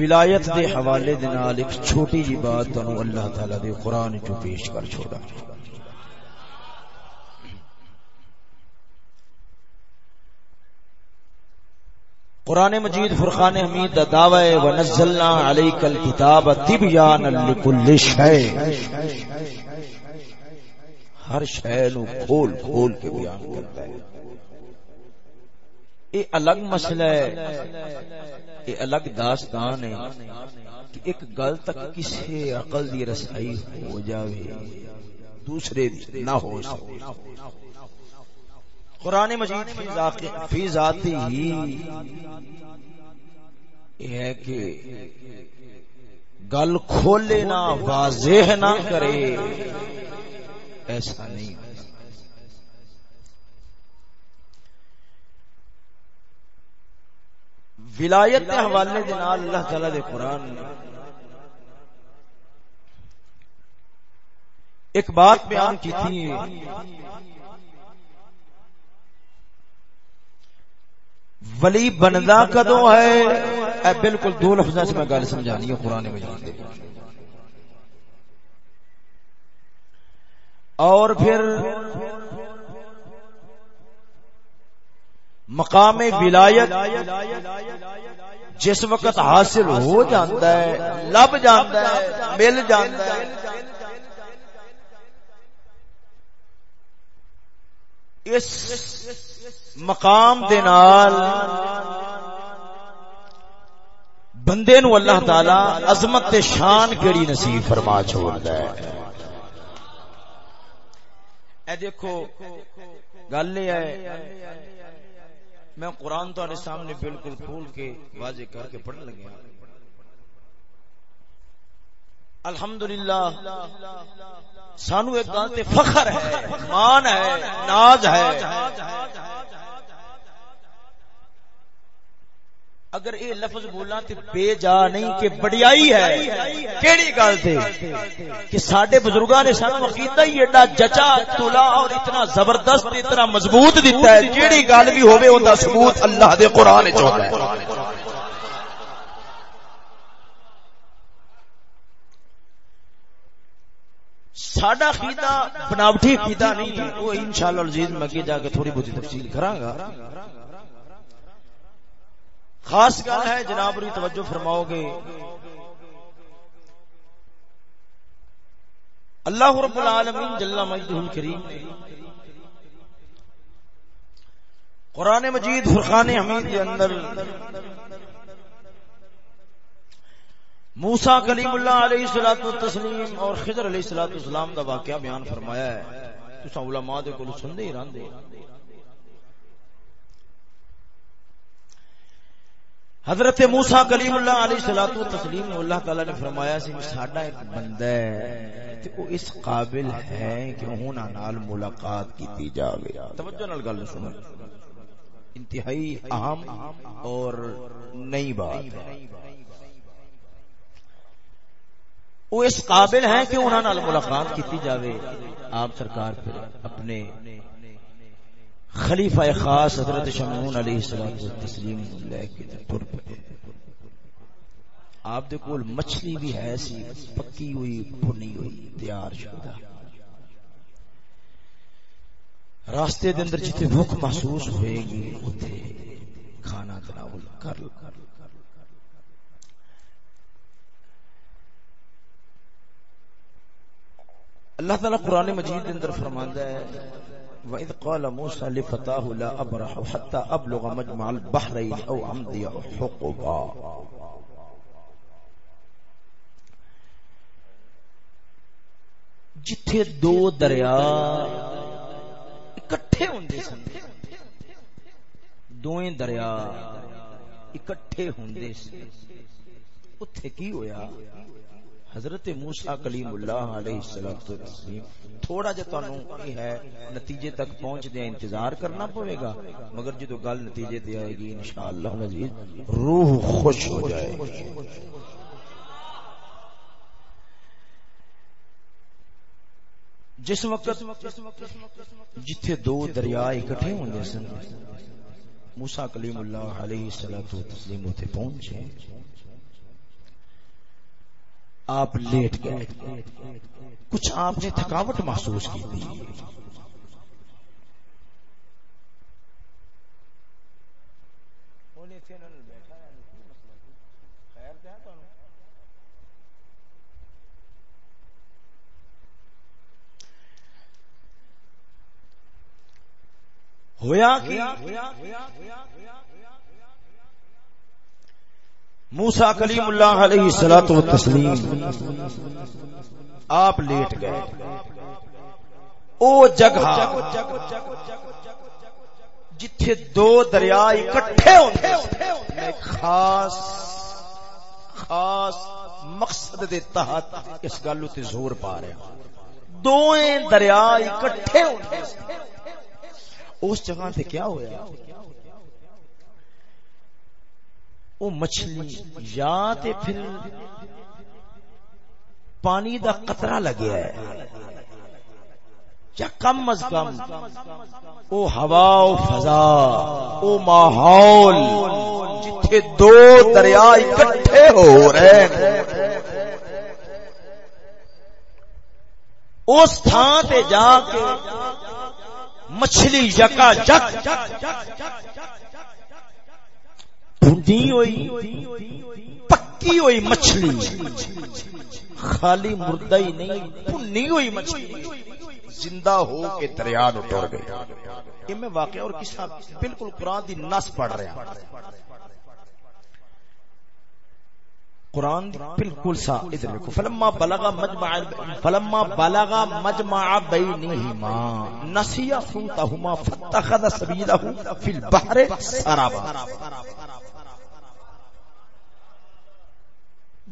ولایت دے حوالے دے نال ایک چھوٹی جی بات تانوں اللہ تعالی دے قرآن جو پیش کر چھوڑا۔ قرآن مجید فرقان حمید دا دعوی ونزلنا علیک الکتاب تبیانا لکل شے ہر شے نو کھول کھول کے بیان کرتا ہے۔ یہ الگ مسئلہ ہے۔ یہ الگ داستان ہے کہ ایک گل تک کسی عقل دی رسائی ہو جاوے دوسرے دی نہ ہو سکے۔ قرآن مجید فی ذاتی ہی یہ ہے کہ گل کھولے نہ واضح نہ کرے ایسا نہیں۔ ولایت کے حوالے دے نال اللہ تعالی دے قرآن ایک بات بیان کی تھی۔ ولی بندا کدو ہے؟ اے بالکل دو لفظوں سے میں گل سمجھانی ہے، قرآن مجید اور پھر مقام ولایت جس وقت حاصل ہو جاتا ہے، لب جاتا ہے، مل جاتا ہے۔ اس مقام دے نال بندے نو اللہ تعالی عظمت تے شان کیڑی نصیب فرما چھوڑدا ہے۔ اے دیکھو، گل یہ ہے میں قرآن تارے سامنے بالکل کھول کے واضح کر کے پڑھنے لگا الحمد للہ سانو ایک گل فخر ہے مان ہے، ناز ہے۔ اگر یہ لفظ بولا تو بے جا نہیں کہ بڑیائی ہے، کیڑی گل تھے کہ سڈے بزرگاں نے سانو عقیدہ ہی ایڈا جچا، تلا اور اتنا زبردست، اتنا مضبوط دیتا ہے جیڑی گل بھی ہوے اوندا ثبوت اللہ دے قران وچ ہوندا ہے۔ ساڈا عقیدہ، بناوٹی عقیدہ نہیں وہ انشاءاللہ العزیز میں جا کے تھوڑی بہت تفصیل کراں گا۔ خاص گل ہے، جناب ری توجہ فرماؤ گے۔ اللہ رب العالمین جل مجدہ الکریم قرآن مجید فرقان حمید کے اندر موسا کلیم اللہ علیہ الصلوۃ والتسلیم اور خضر علیہ الصلوۃ والسلام دا واقعہ بیان فرمایا ہے۔ تساں علماء دے کول سندے ہی رہندے۔ حضرت موسا کلیم اللہ علیہ سلاۃ و تسلیم اللہ تعالی نے فرمایا سی ساڈا ایک بندہ ہے تے او اس قابل ہے کہ ہونا نال ملاقات کیتی جاوے۔ توجہ نال گل سنو۔ انتہائی اہم اور نئی بات۔ ہے وہ اس قابل ہیں کہ انہاں نال ملاقات کیتی جاوے۔ آپ سرکار پھر اپنے خلیفہ خاص حضرت شمعون علیہ السلام تسلیم لے کے ٹر پڑے آپ دے کول مچھلی بھی ہے سی پکی ہوئی، بھنی ہوئی، تیار شدہ۔ راستے دے اندر جتنے بھوک محسوس ہوئے گی اوتھے کھانا تناول کر۔ کر اللہ تعالی قرآن مجید کے اندر فرماندا ہے وَإِذْ قَالَ مُوسَى لِفَتَاهُ لَا أَبْرَحُ حَتَّى أَبْلُغَ مَجْمَعَ الْبَحْرَيْنِ أَوْ أَمْضِيَ حُقُبًا جتھے دو دریا اکٹھے ہوندے سن، دوئیں دریا اکٹھے ہوندے سن۔ اتھے کی ہویا؟ حضرت موسیٰ کلیم اللہ علیہ السلام تھوڑا جا تانوں یہ ہے، نتیجے تک پہنچ دیا انتظار کرنا پڑے گا، مگر جدو گل نتیجے دے آئے گی، انشاءاللہ العزیز روح خوش ہو جائے جس وقت جتھے دو دریا اکٹھے ہوندے سن، موسیٰ کلیم اللہ علیہ السلام تسلیم ہوتے پہنچے۔ آپ لیٹ گئے۔ کچھ آپ نے تھکاوٹ محسوس کی تھی۔ ہویا کی موسا کلیم اللہ علیہ سلاۃ و تسلیم آپ لیٹ گئے۔ او جگہ جتھے دو دریا اکٹھے ہوتے خاص خاص مقصد دے تحت اس گل تے زور پا رہے ہیں دوئیں دریا اکٹھے ہوتے اس جگہ تے کیا ہویا؟ وہ مچھلی، یا تے پھر پانی دا قطرہ لگیا ہے۔ یا کم از کم او ہوا او فضا، او ماحول جتھے دو دریا اکٹھے ہو رہے ہیں۔ اس تھان تے جا کے مچھلی یکا جک۔ بھنڈی ہوئی، پکی ہوئی مچھلی۔ خالی مردہ ہی نہیں بھنی ہوئی مچھلی۔ زندہ ہو کے دریا نو ٹر گئی یہ میں واقعہ اور کس بالکل قرآن دی نس پڑھ رہا قرآن بالکل سا ادھر دیکھو فلما بلغا مجمع، فلما بلغا مجمع بینہما، نسیا فوتہما فتخذ سبیلہ فی البحر سرابا۔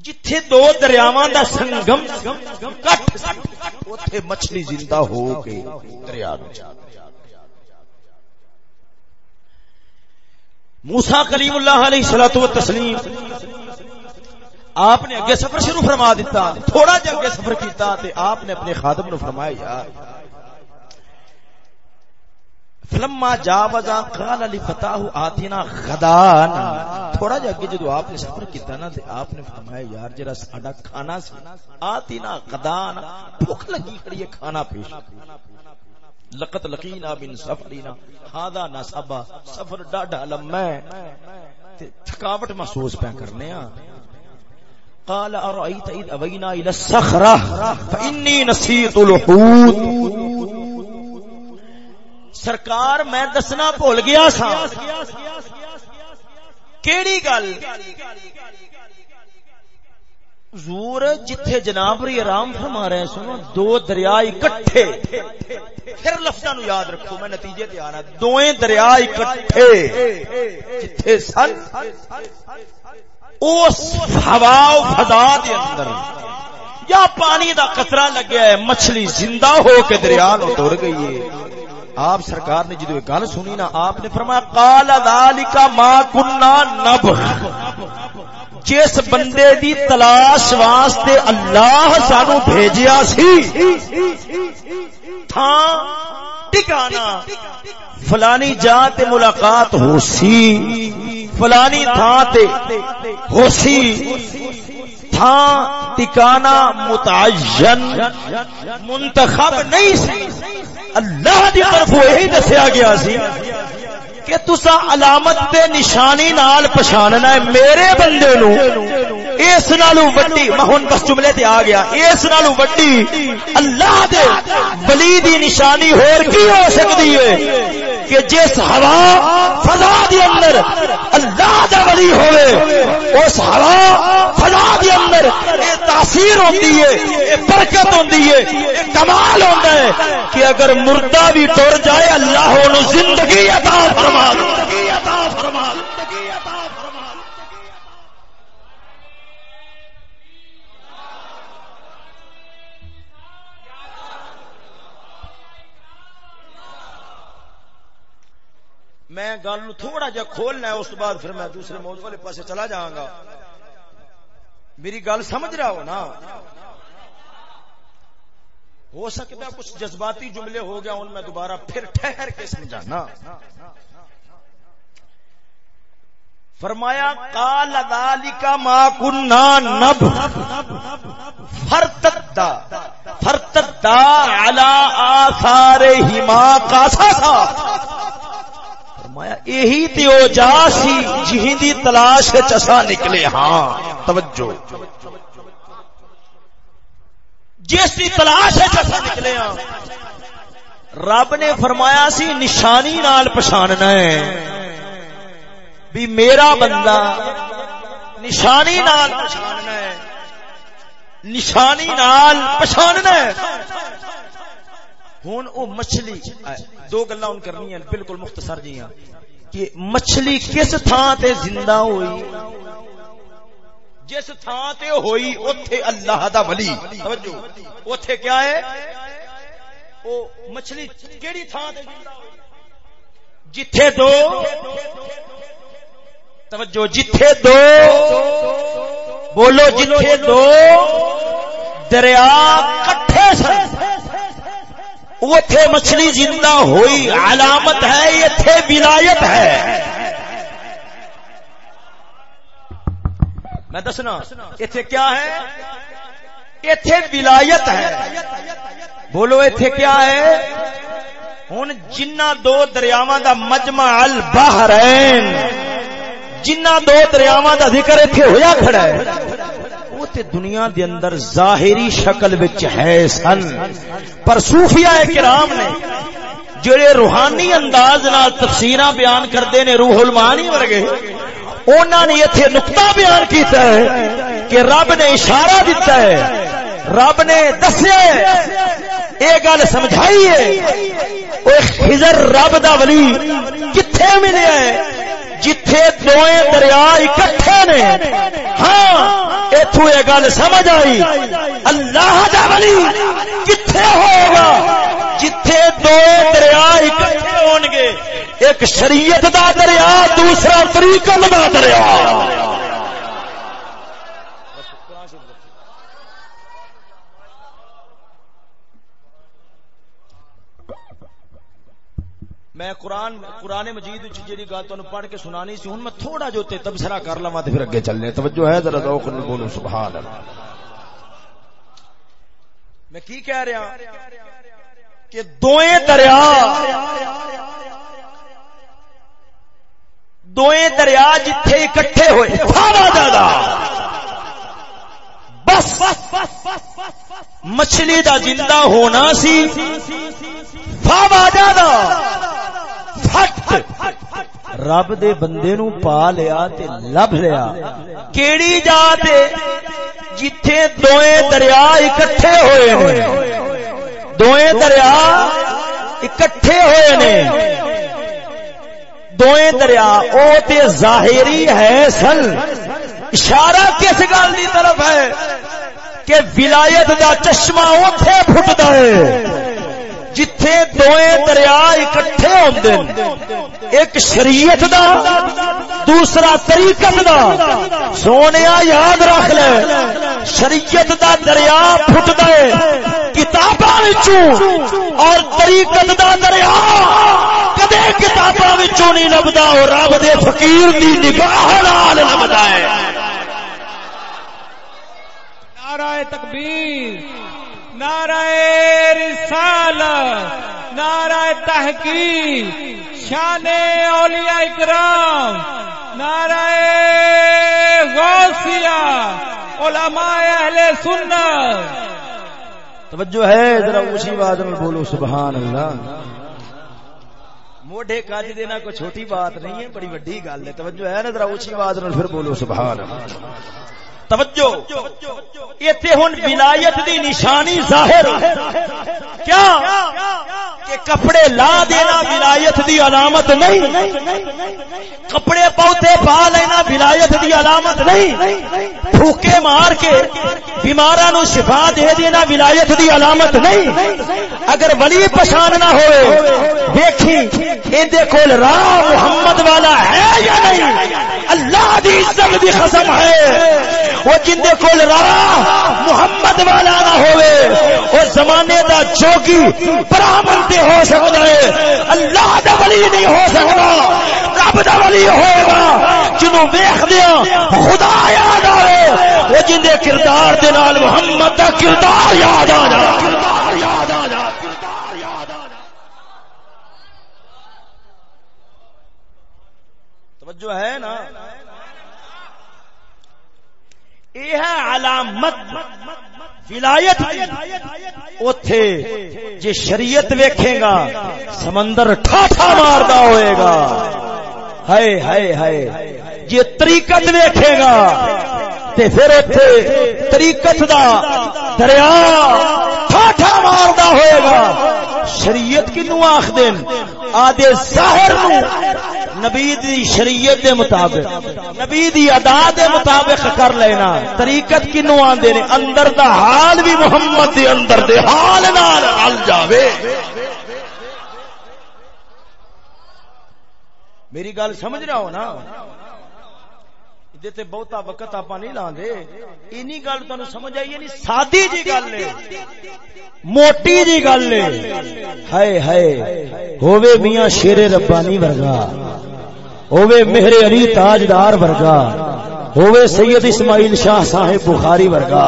جتھے دو دریاواں دا سنگم کٹ، اوتھے مچھلی زندہ ہو کے دریا وچ موسی کلیم اللہ علیہ الصلوۃ والتسلیم، آپ نے اگے سفر شروع فرما دیتا، تھوڑا جا اگے سفر کیتا تے آپ نے اپنے خادم نو فرمایا یار فلما جاوزا قال لفتاه آتنا غدان تھوڑا جا اگے جدو آپ نے سفر کیتا نا تے آپ نے فرمایا، یار جڑا ساڈا کھانا سی آتنا غدان بھوک لگی کھڑی ہے، کھانا پیش۔ لقت لقینا من سفرینا۔ ہادا نصبا۔ سفر ڈاڈا لمبا ہے تھکاوٹ محسوس پہ کرنے ہاں۔ قال ارأيت اذ ابينا الى الصخرة فاني نسيت الحوت سرکار میں دسنا بھول گیا سا۔ کیڑی گل؟ زور جتھے جناب ری آرام فرما رہے سنو، دو دریا اکٹھے۔ پھر لفظاں نو یاد رکھو، میں نتیجے تے آ رہا دوئیں دریا اکٹھے۔ جتھے سن، اس ہوا و فضا دے اندر۔ یا پانی دا قطرہ لگیا ہے، مچھلی زندہ ہو کے دریا نو ٹر گئی ہے۔ آپ سرکار نے جدو گل سنی نا، آپ نے فرمایا، قال ذالک ما كنا نب جس بندے دی تلاش واسطے اللہ سانو بھیجیا سی تھا ٹکانا، فلانی جا تے ملاقات ہو سی، فلانی تھا تے ہو سی۔ تھا، ٹکانا متعین، منتخب نہیں سی۔ اللہ دی طرف یہی دسیا گیا سی کہ تسا علامت تے نشانی نال پچھاننا ہے، میرے بندے نو۔ اس نالو وڈی میں ہن بس جملے تے آ گیا۔ اس نالو وڈی اللہ دے ولی دی نشانی ہور کی ہو سکتی ہے؟ کہ جس ہوا فضا دی اندر اللہ دا ولی ہوئے، اس ہوا فضا دی اندر اے تاثیر ہوتی ہے اے برکت ہوتی ہے اے کمال ہوتا ہے کہ اگر مردہ بھی ٹر جائے، اللہ انہوں زندگی عطا فرما زندگی عطا فرما دے۔ میں گل تھوڑا جا کھولنا ہے، اس بعد پھر میں دوسرے موضوع والے پاسے چلا جاؤں گا۔ میری گل سمجھ رہا ہو نا؟ ہو سکتا ہے کچھ جذباتی جملے ہو گیا، ان میں دوبارہ پھر ٹھہر کے سمجھانا فرمایا کال ذالک ما کننا نب، فرتدا فرتدا علی آثار ہما کاسا تھا فرمایا، یہی تے او جا سی جہی دی تلاش چسا نکلے ہاں۔ توجہ۔ جس دی تلاش چسا نکلے ہاں۔ رب نے فرمایا سی، نشانی نال پچھاننا ہے۔ بھی میرا بندہ نشانی نال پچھاننا ہے۔ نشانی نال پچھاننا ہے۔ ہوں او مچھلی دو گلا ہوں کرنی ہیں، بالکل مختصر جی ہاں کہ مچھلی کس تھان تے زندہ ہوئی؟ جس تھان تے ہوئی، اوتھے اللہ دا ولی۔ توجہ، اوتھے کیا ہے؟ او مچھلی کیڑی تھان تے زندہ ہوئی؟ جتھے دو، توجہ، جتھے دو، بولو جتھے دو، دریا کٹھے سن۔ اتے مچھلی زندہ ہوئی، علامت ہے اتنے ولایت ہے۔ میں دسنا اتنے کیا ہے؟ اتنے ولایت ہے۔ بولو اتنے کیا ہے؟ ہوں جنہ دو دریاواں دا مجمع البحرین، جنہ دو دریاواں دا ذکر اتنے ہویا کھڑا ہے۔ وہ تے دنیا دے اندر ظاہری شکل وچ ہے سن۔ پر صوفیاء کرام نے جڑے روحانی انداز نال تفسیراں بیان کردے نے روح المعانی ورگے انہاں نے ایتھے نقطہ بیان کیتا ہے کہ رب نے اشارہ دیتا ہے، رب نے دسیا اے گل سمجھائی ہے او خضر رب دا ولی کتھے ملیا ہے؟ جتھے دوئیں دریا اکٹھے نے۔ ہاں اتو یہ گل سمجھ آئی۔ اللہ دا ولی کتھے ہوگا؟ جتھے دو دریا اکٹھے ہون گے ایک شریعت دا دریا، دوسرا طریقہ دا دریا۔ میں قرآن قرآن مجید جی گل تمہیں پڑھ کے سنانی سی ہوں میں تھوڑا جو تبصرہ کر لوا تو پھر اگے چلنے۔ توجہ ہے ذرا ذوق نہیں بولو سبحان اللہ میں کی کہہ رہا ہاں؟ کہ دوئیں دریا دوئیں دریا جتھے اکٹھے ہوئے۔ سارا زیادہ بس، مچھلی دا زندہ ہونا سی۔ فاوا زیادہ رب دے بندے نو پا لیا تے لب لیا۔ کیڑی جا تے جتھے دوئے دریا اکٹھے ہوئے ہیں دوئے دریا اکٹھے ہوئے نے۔ دوئے دریا او تے ظاہری ہے سن۔ اشارہ کس گل دی طرف ہے کہ ولایت دا چشمہ اوتھے پھٹدا ہے۔ جتھے دوئے دریا اکٹھے ہوندے ایک شریعت دا، دوسرا طریقت دا۔ سونے یاد رکھ لے، شریعت دا دریا پھٹ دے کتاباں وچوں، اور طریقت دا دریا کدے کتاباں وچوں نہیں لبدا، اور رب دے فقیر دی نگاہ نال لبدا ہے۔ نعرہ تکبیر۔ نعرہ رسالت، نعرہ تحقیق، شان اولیاء اکرام، نعرہ غوثیہ، علماء اہل سنت۔ توجہ ہے، ذرا اسی بات میں بولو، سبحان اللہ۔ موڈے کاج دینا کوئی چھوٹی بات نہیں ہے، بڑی وڈی گل ہے۔ توجہ ہے نا، ذرا اسی بات میں پھر بولو، سبحان اللہ۔ توجہ۔ اتنے ہوں ولایت دی نشانی ظاہر۔ کیا؟ کہ کپڑے لا دینا ولایت دی علامت نہیں۔ کپڑے پوتے پا لینا ولایت دی علامت نہیں۔ پھوکے مار کے بیمارا نو شفا دے دینا ولایت دی علامت نہیں۔ اگر ولی پچھان نہ ہوئے دیکھی اندے کول راہ محمد والا ہے یا نہیں؟ اللہ دی عزت دی قسم ہے۔ وہ جندے کول راہ محمد والا نہ ہوئے، وہ زمانے دا چوکی برامن تے ہو سکتا ہے۔ اللہ دا ولی نہیں ہو سکتا، رب دا ولی ہوئے گا۔ جنہوں دیکھ دیا ہاں، خدا یاد آئے وہ جن دے کردار دے نال محمد دا کردار یاد آ جا کردار یاد آ جا کردار یاد آ جا توجہ ہے نا، یہ ہے علامت ولایت اتے جی شریعت ویکھے گا، سمندر ٹھاٹھا ماردا ہوئے گا۔ ہائے ہائے ہائے۔ جی طریقت ویکھے گا، تے پھر اتے طریقت دا دریا ٹھاٹھا ماردا ہوئے گا۔ شریعت کنو آخ دین؟ آدھے ظاہر نو نبی دی شریعت دے مطابق، نبی دی ادا دے مطابق کر لینا۔ طریقت کنو آندے نے؟ اندر دا حال بھی محمد دے اندر دے حال نال حل جاوے۔ میری گل سمجھ رہا ہو نا؟ تے بہتا وقت آپ نہیں لاندے، اینی گل تانوں سمجھ آئی نہیں یعنی سادی جی گل موٹی جی گل ہے۔ ہائے میاں شیر ربانی ورگا، ہووے مہر علی تاجدار ورگا، ہووے سید اسماعیل شاہ صاحب بخاری ورگا۔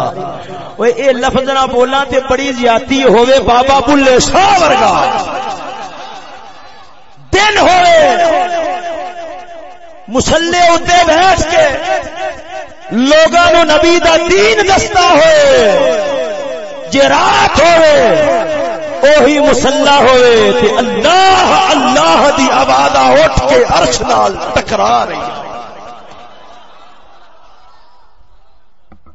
اوے اے لفظ نہ بولاں تے بڑی زیادتی ہووے بابا بلے شاہ ورگا۔ دن ہوئے مسلے اتنے بیٹھ کے لوگوں نبی دا دین دستا ہوئے، جے رات ہوئے، اوہی مسلح ہوئے تے اللہ اللہ دی آواز اٹھ کے عرش نال ٹکرا رہی ہے۔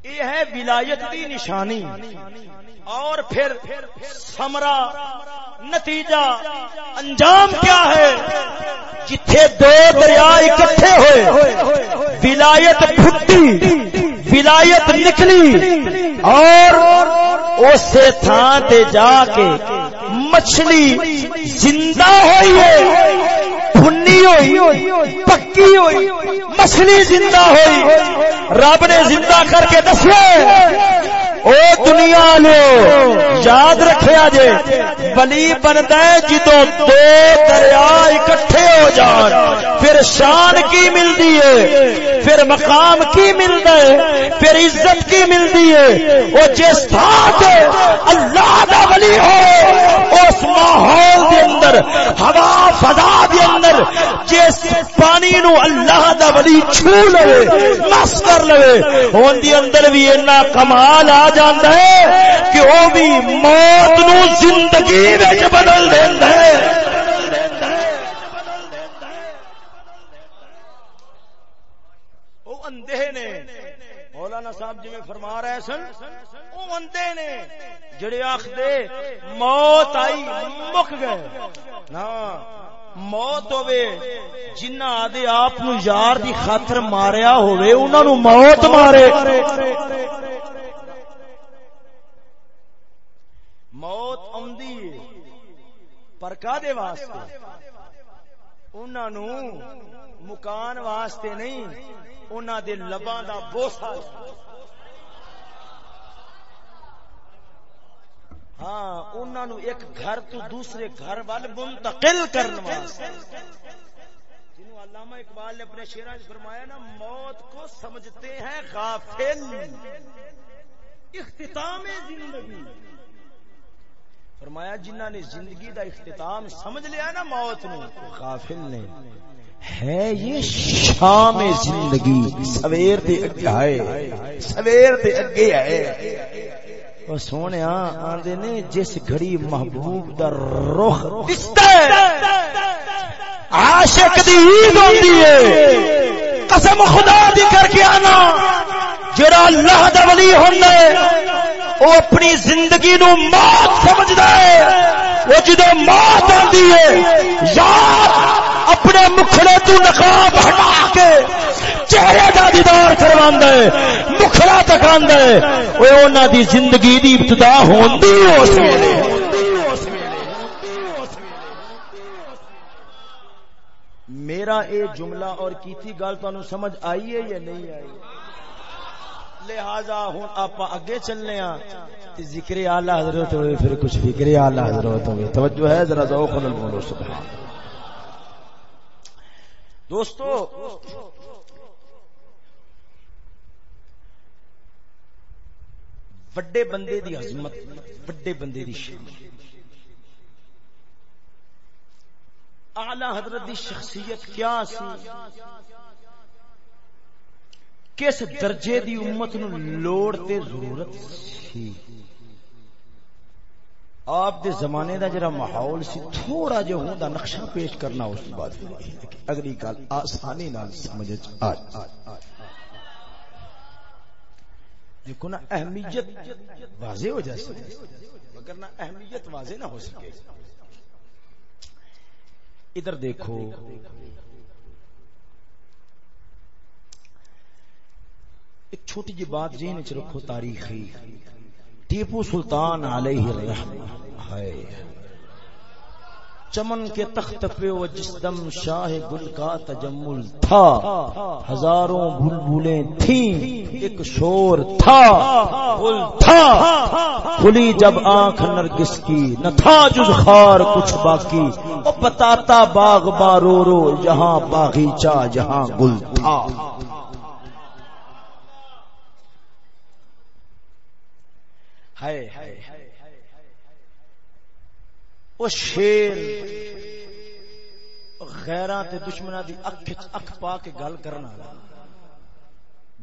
یہ ہے ولایت دی نشانی۔ اور پھر سمرا نتیجہ انجام کیا ہے؟ جتھے دو دریا اکٹھے ہوئے، ولایت پھٹی ولایت نکلی، اور اسے تھان تے جا کے مچھلی زندہ ہوئی ہے، بھنی ہوئی، پکی ہوئی، مچھلی زندہ ہوئی، رب نے زندہ کر کے دسے او دنیا لو یاد رکھیا جے بلی بنتا ہے جدو دو دریا اکٹھے ہو جان۔ پھر شان کی ملتی ہے۔ پھر مقام کی ملتا ہے۔ پھر عزت کی ملتی ہے۔ وہ جس تھان اللہ دا ولی ہو اس ماحول دے اندر، ہوا فضا دے اندر، جس پانی نو اللہ دا ولی چھو لے مس کر لے اون دی اندر بھی اتنا کمال آ جاتا ہے کہ وہ بھی موت نو زندگی وچ بدل دیندا ہے۔ صاحب جی فرما رہے سن وہ اندے نے جڑے آخ موت آئی، مک گئے۔ ہاں موت ہوے جنہ آدھے آپ یار دی خاطر ماریا ہوئے انہوں موت مارے۔ موت آدھی پر کا دے واسطے؟ انہوں مکان واسطے نہیں انہوں دے لباں دا بوسا ہاں انہوں ایک گھر تو دوسرے گھر وال منتقل کرنے واسطے۔ جنہوں علامہ اقبال نے اپنے شیران فرمایا نا، موت کو سمجھتے ہیں غافل۔ اختتام زندگی۔ فرمایا جنہ نے زندگی دا اختتام سمجھ لیا نا موت نو، غافل نے۔ ہے یہ شام زندگی سویر دے اگے آئے، سویر دے اگے آئے۔ وہ سونے آندے نے جس گھڑی محبوب دا رخ دستا ہے، عاشق دی عید ہوندی ہے۔ قسم خدا دی کر کے آنا، جڑا اللہ دا ولی ہوندا ہے۔ وہ اپنی زندگی نو موت سمجھدا ہے۔ وہ جدو موت آتی ہے، یار اپنے مکھڑے تو نقاب ہٹا کے چہرے کا دیدار کروا ہے، مکھڑا تکا ہے۔ وہ انہوں دی زندگی دی ابتدا ہوندی اس میرا اے جملہ اور کیتی گل تمہیں سمجھ آئی ہے یا نہیں آئی؟ لہذا ہوں آپ اگے چلنے ہاں ذکر اعلی حضرت ہوئے، پھر کچھ فکر اعلی حضرت ہوئے۔ توجہ ہے ذرا ذوق نال سبحان دوستو، وڈے بندے دی عظمت، وڈے بندے دی شان۔ اعلی حضرت دی شخصیت کیا سی؟ کس درجے دی امت نو لوڑ تے ضرورت سی؟ آپ دے زمانے دا جڑا ماحول سی، تھوڑا جو ہوں دا نقشہ پیش کرنا اس بعد اگلی گل آسانی نال سمجھ آ دیکھو نا، اہمیت واضح ہو جائے۔ مگر نہ اہمیت واضح نہ ہو سکے۔ ادھر دیکھو ایک چھوٹی جی بات ذہن چ رکھو، تاریخی۔ ٹیپو سلطان علیہ الرحمہ۔ ہے چمن کے تخت پہ وہ جس دم شاہ گل کا تجمل تھا، ہزاروں بلبلیں تھیں، ایک شور تھا، گل تھا۔ کھلی جب آنکھ نرگس کی، نہ تھا جز خار کچھ باقی۔ وہ بتاتا باغ بارو رو جہاں باغیچہ جہاں گل تھا۔ ہے وہ شیر غیران تے دشمنہ دی اکھ اکھ پا کے گل کرنا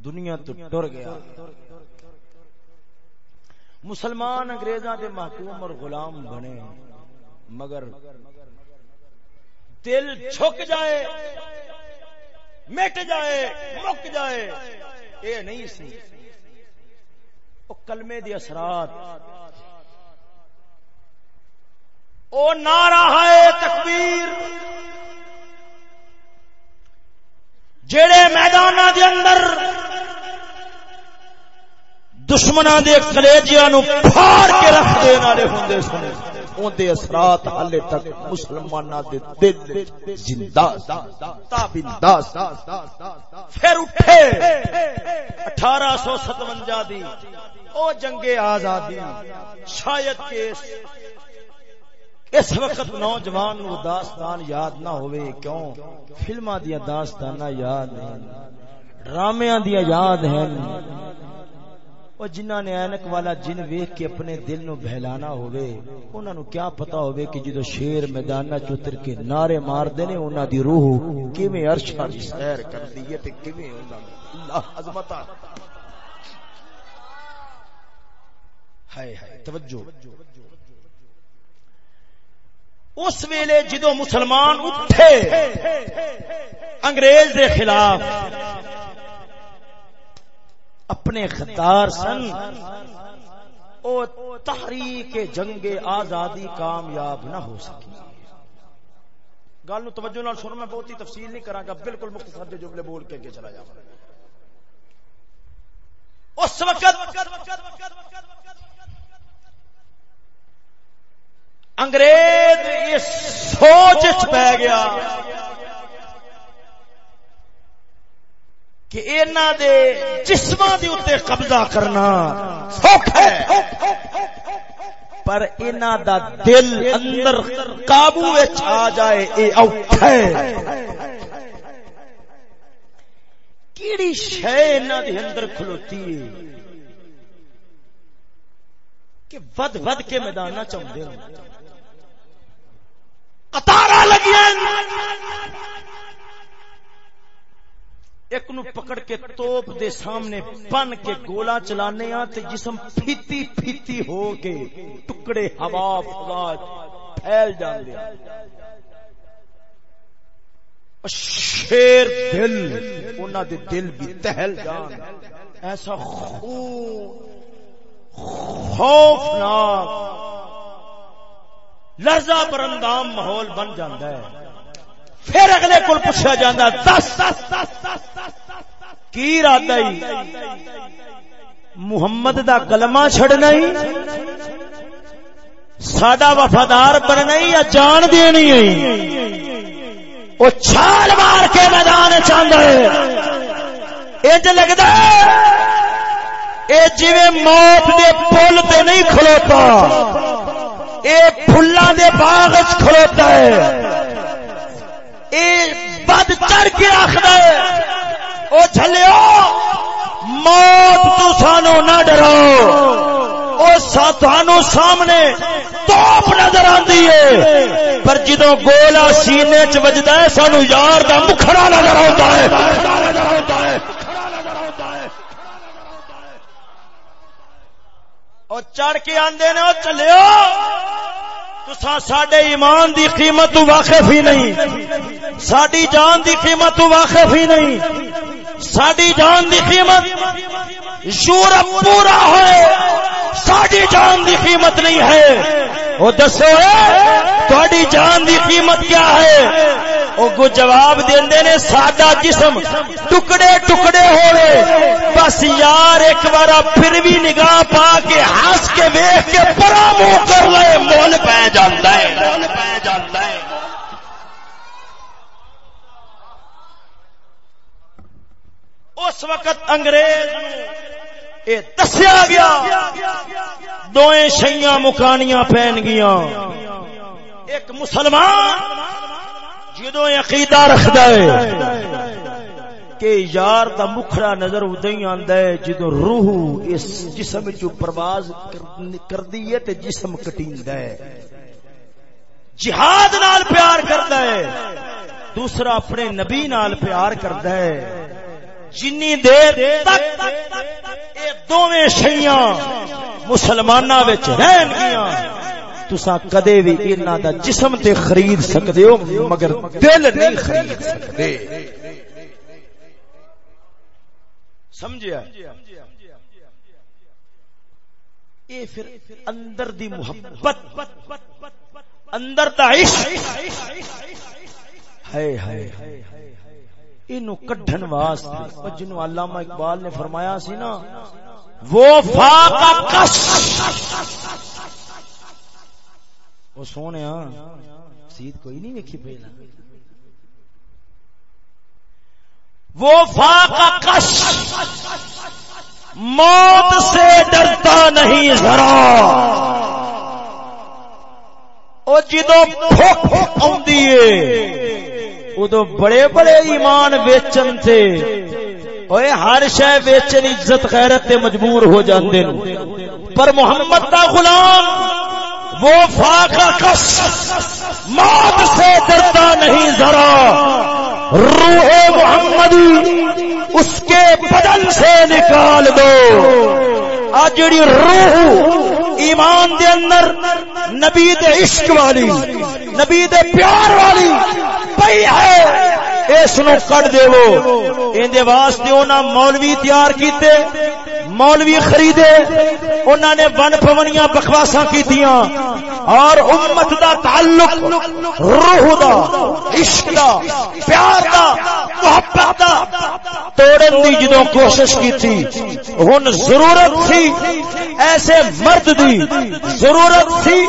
دنیا تو ڈر گیا۔ مسلمان انگریزاں دے محکوم اور غلام بنے، مگر دل چھک جائے، مٹ جائے، مک جائے، اے نہیں سی۔ او کلمے دی اثرات۔ او نعرہ ہے تکبیر۔ جڑے میدان دے اندر دشمنا دے کلیجیا نو پھاڑ کے رکھ دے والے ہوندے سن، اون دے اثرات حالے تک مسلماناں دے دل زندہ تابندہ پھر اٹھے۔ 1857 دی او جنگ آزادی شاید کے اس وقت نوجوان نو داستان یاد نہ ہوئے، کیوں؟ فلما دیا داستان یاد ہیں، ڈرامیاں دیا یاد ہیں۔ اور جنہ نے اینک والا جن ویک کے اپنے دل نو بہلانا ہوئے، انہاں نو کیا پتا ہوئے کہ جدو شیر میدانہ چتر کے نعرے مار دینے انہاں دی روح کیویں عرشاں دی سیر کر دی تے کیویں انہاں توجہ۔ اس ویلے جدو مسلمان اٹھے انگریز دے خلاف اپنے خطار سن او تحریک جنگ آزادی کامیاب نہ ہو سکی۔ گل توجہ نال سن میں بہت ہی تفصیل نہیں کراں گا بالکل مختصر جملے بول کے اگے چلا جاؤں اس وقت انگریز یہ سوچ پی گیا کہ انہوں دے جسم دے اتنے قبضہ کرنا سوکھا ہے۔ پر انہ دا دل اندر قابو آ جائے، اے اوکھا ہے۔ کیڑی شے انہ دے اندر کھلوتی ہے کہ ود ود کے میدان چاہتے ہیں قطارا لگیا ایک نو پکڑ کے توپ دے سامنے بن کے گولا چلانے ہاں تے جسم پھیتی پھیتی ہو کے ٹکڑے ہوا فضا پھیل جاندے شیر دل، انہاں دے دل بھی تہل جان۔ ایسا خون، خوفناک لرزا برندام ماحول بن جاتا ہے۔ پھر اگلے کو پوچھا جاتا دس، کی ارادہ محمد دا کلمہ چھڑنا ہی؟ ساڈا وفادار بننا ہی یا جان دینی ہے؟ وہ چھال مار کے میدان چاہتا ہے۔ انج لگتا اے جی موت دے پل تے نہیں کھلوتا۔ اے پھلا دے باغ کھلوتا ہے۔ اے بد چڑھ کے رکھد او جھلیو موت تو سانو نہ ڈرو۔ ساتھانو سامنے توپ نظر آندی ہے۔ پر جدو گولا سینے چ وجدا ہے، سانو یار دا مکھڑا نظر آتا ہے۔ اور چڑھ کے آندے نے او چلو تسا ساڈے ایمان دی قیمت تو واقف ہی نہیں۔ ساڈی جان دی قیمت تو واقف ہی نہیں۔ ساڈی جان دی قیمت یورپ پورا ہے۔ ساڈی جان دی قیمت نہیں ہے۔ وہ دسو تھوڑی جان دی قیمت کیا ہے؟ وہ کو جواب دیندے نے ساڈا جسم ٹکڑے ٹکڑے ہوئے بس یار ایک بار پھر بھی نگاہ پا کے ہنس کے ویخ کے پرا منہ کر لے، مول پہ جاتا ہے۔ مول پہ جاتا ہے اس وقت انگریز اے دسیا گیا دوئے شیاں مکانیاں پہن گیا ایک مسلمان جدو عقیدہ رکھد کہ یار دا مکھڑا نظر ادو ہی آندا ہے جدو روح اس جسم چ پرواز کردی ہے تے جسم کٹیندا ہے۔ جہاد نال پیار کردا ہے، دوسرا اپنے نبی نال پیار کردا ہے۔ جنی دیر تک اے دوویں شیاں مسلماناں وچ رہن گیاں۔ تسا کدے بھی انہاں دا جسم تے خرید سکدے ہو، مگر دل نہیں خرید سکدے۔ سمجھیا؟ اے پھر اندر دی محبت، اندر دا عشق۔ ہائے ہائے اینو کڈھن واسطے جنوں علامہ اقبال نے فرمایا سی نا، وہ فاق کش۔ وہ سونے ہاں، سید کوئی نہیں ویکھی پہلا وہ فاق کش۔ موت سے ڈرتا نہیں ذرا۔ وہ جدو پھوک آدھی ادو بڑے بڑے ایمان ویچن تھے۔ اوے ہر شے ویچن عزت، غیرت تے مجبور ہو جاندے پر محمد دا غلام وہ فاقہ کس؟ موت سے ڈرتا نہیں ذرا۔ روح محمدی اس کے بدن سے نکال دو۔ آج روح ایمان دے اندر نبی دے عشق والی، نبی دے پیار والی پئی ہے، اس نو کٹ دیو اندے واسطے انہاں مولوی تیار کیتے مولوی خریدے انہوں نے ون پونیاں بکواسا کی اور امت دا تعلق، روح دا، عشق دا، پیار دا، محبت دا توڑن دی جدو کوشش کی تھی ہن ضرورت تھی ایسے مرد دی، ضرورت تھی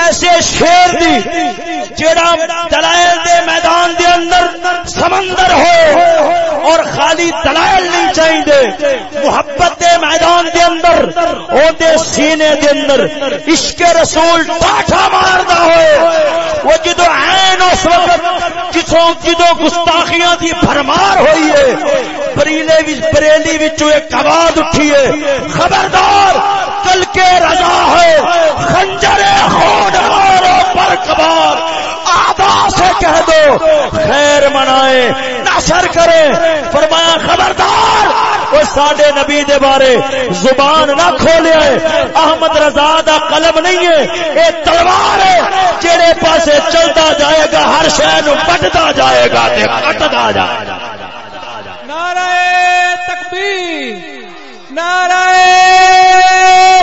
ایسے شیر دی جڑا دلائل دے میدان دے اندر سمندر ہو اور خالی دلائل نہیں چاہیے محبت دے میدان دے اندر، او دے سینے دے اندر عشق رسول ٹاٹا ماردا ہوئے۔ وہ جدو عین اس وقت جتوں جدو گستاخیاں دی بھرمار ہوئی ہے، بریلے وچ بریلی وچ ایک آواز اٹھی ہے۔ خبردار، کل کے رضا ہے۔ خنجر خون مارو پر کبار کہہ دو، خیر منائے نصر کرے۔ فرمایا، خبردار، وہ ساڈے نبی دے بارے زبان نہ کھولے۔ احمد رضا دا قلم نہیں ہے، اے تلوار ہے جڑے پاسے چلتا جائے گا، ہر شہر پٹتا جائے گا کٹتا جائے گا۔ نعرہ تکبیر، نعرہ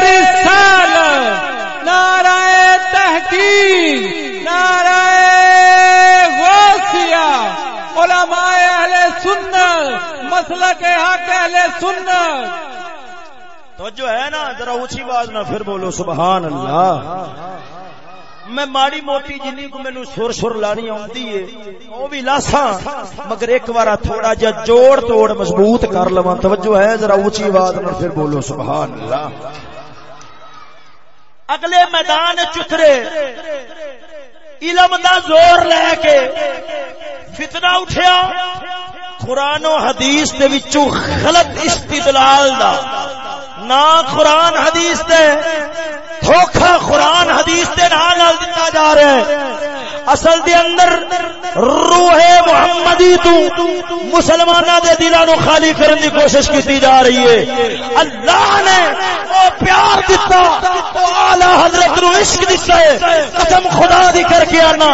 رسالت، نعرہ تحقیق، نعرہ غوثیہ علماء اہل سنت مسئلہ کے حق اہل سنت۔ تو جو ہے نا، ذرا اونچی بات نہ پھر بولو، سبحان اللہ۔ میں ماڑی موٹی جنی کو مینو سر سر لانی آتی ہے۔ وہ بھی لاسا مگر ایک بار تھوڑا جا جوڑ توڑ مضبوط کر لوا توجہ ہے، ذرا اونچی بات نہ پھر بولو، سبحان اللہ۔ اگلے میدان چترے، علم دا زور لے کے فتنہ اٹھیا۔ قرآن و حدیث دے وچوں غلط استدلال دا نہ قرآن حدیث دے دھوکھا قرآن حدیث دے نال دتا جا رہا ہے۔ اصل دے اندر روح محمدی تو مسلمانہ دے دلوں نو خالی کرن دی کوشش کیتی جا رہی ہے۔ اللہ نے او پیار دتا او اعلی حضرت نو عشق دتا ہے۔ قسم خدا دی کر کے انا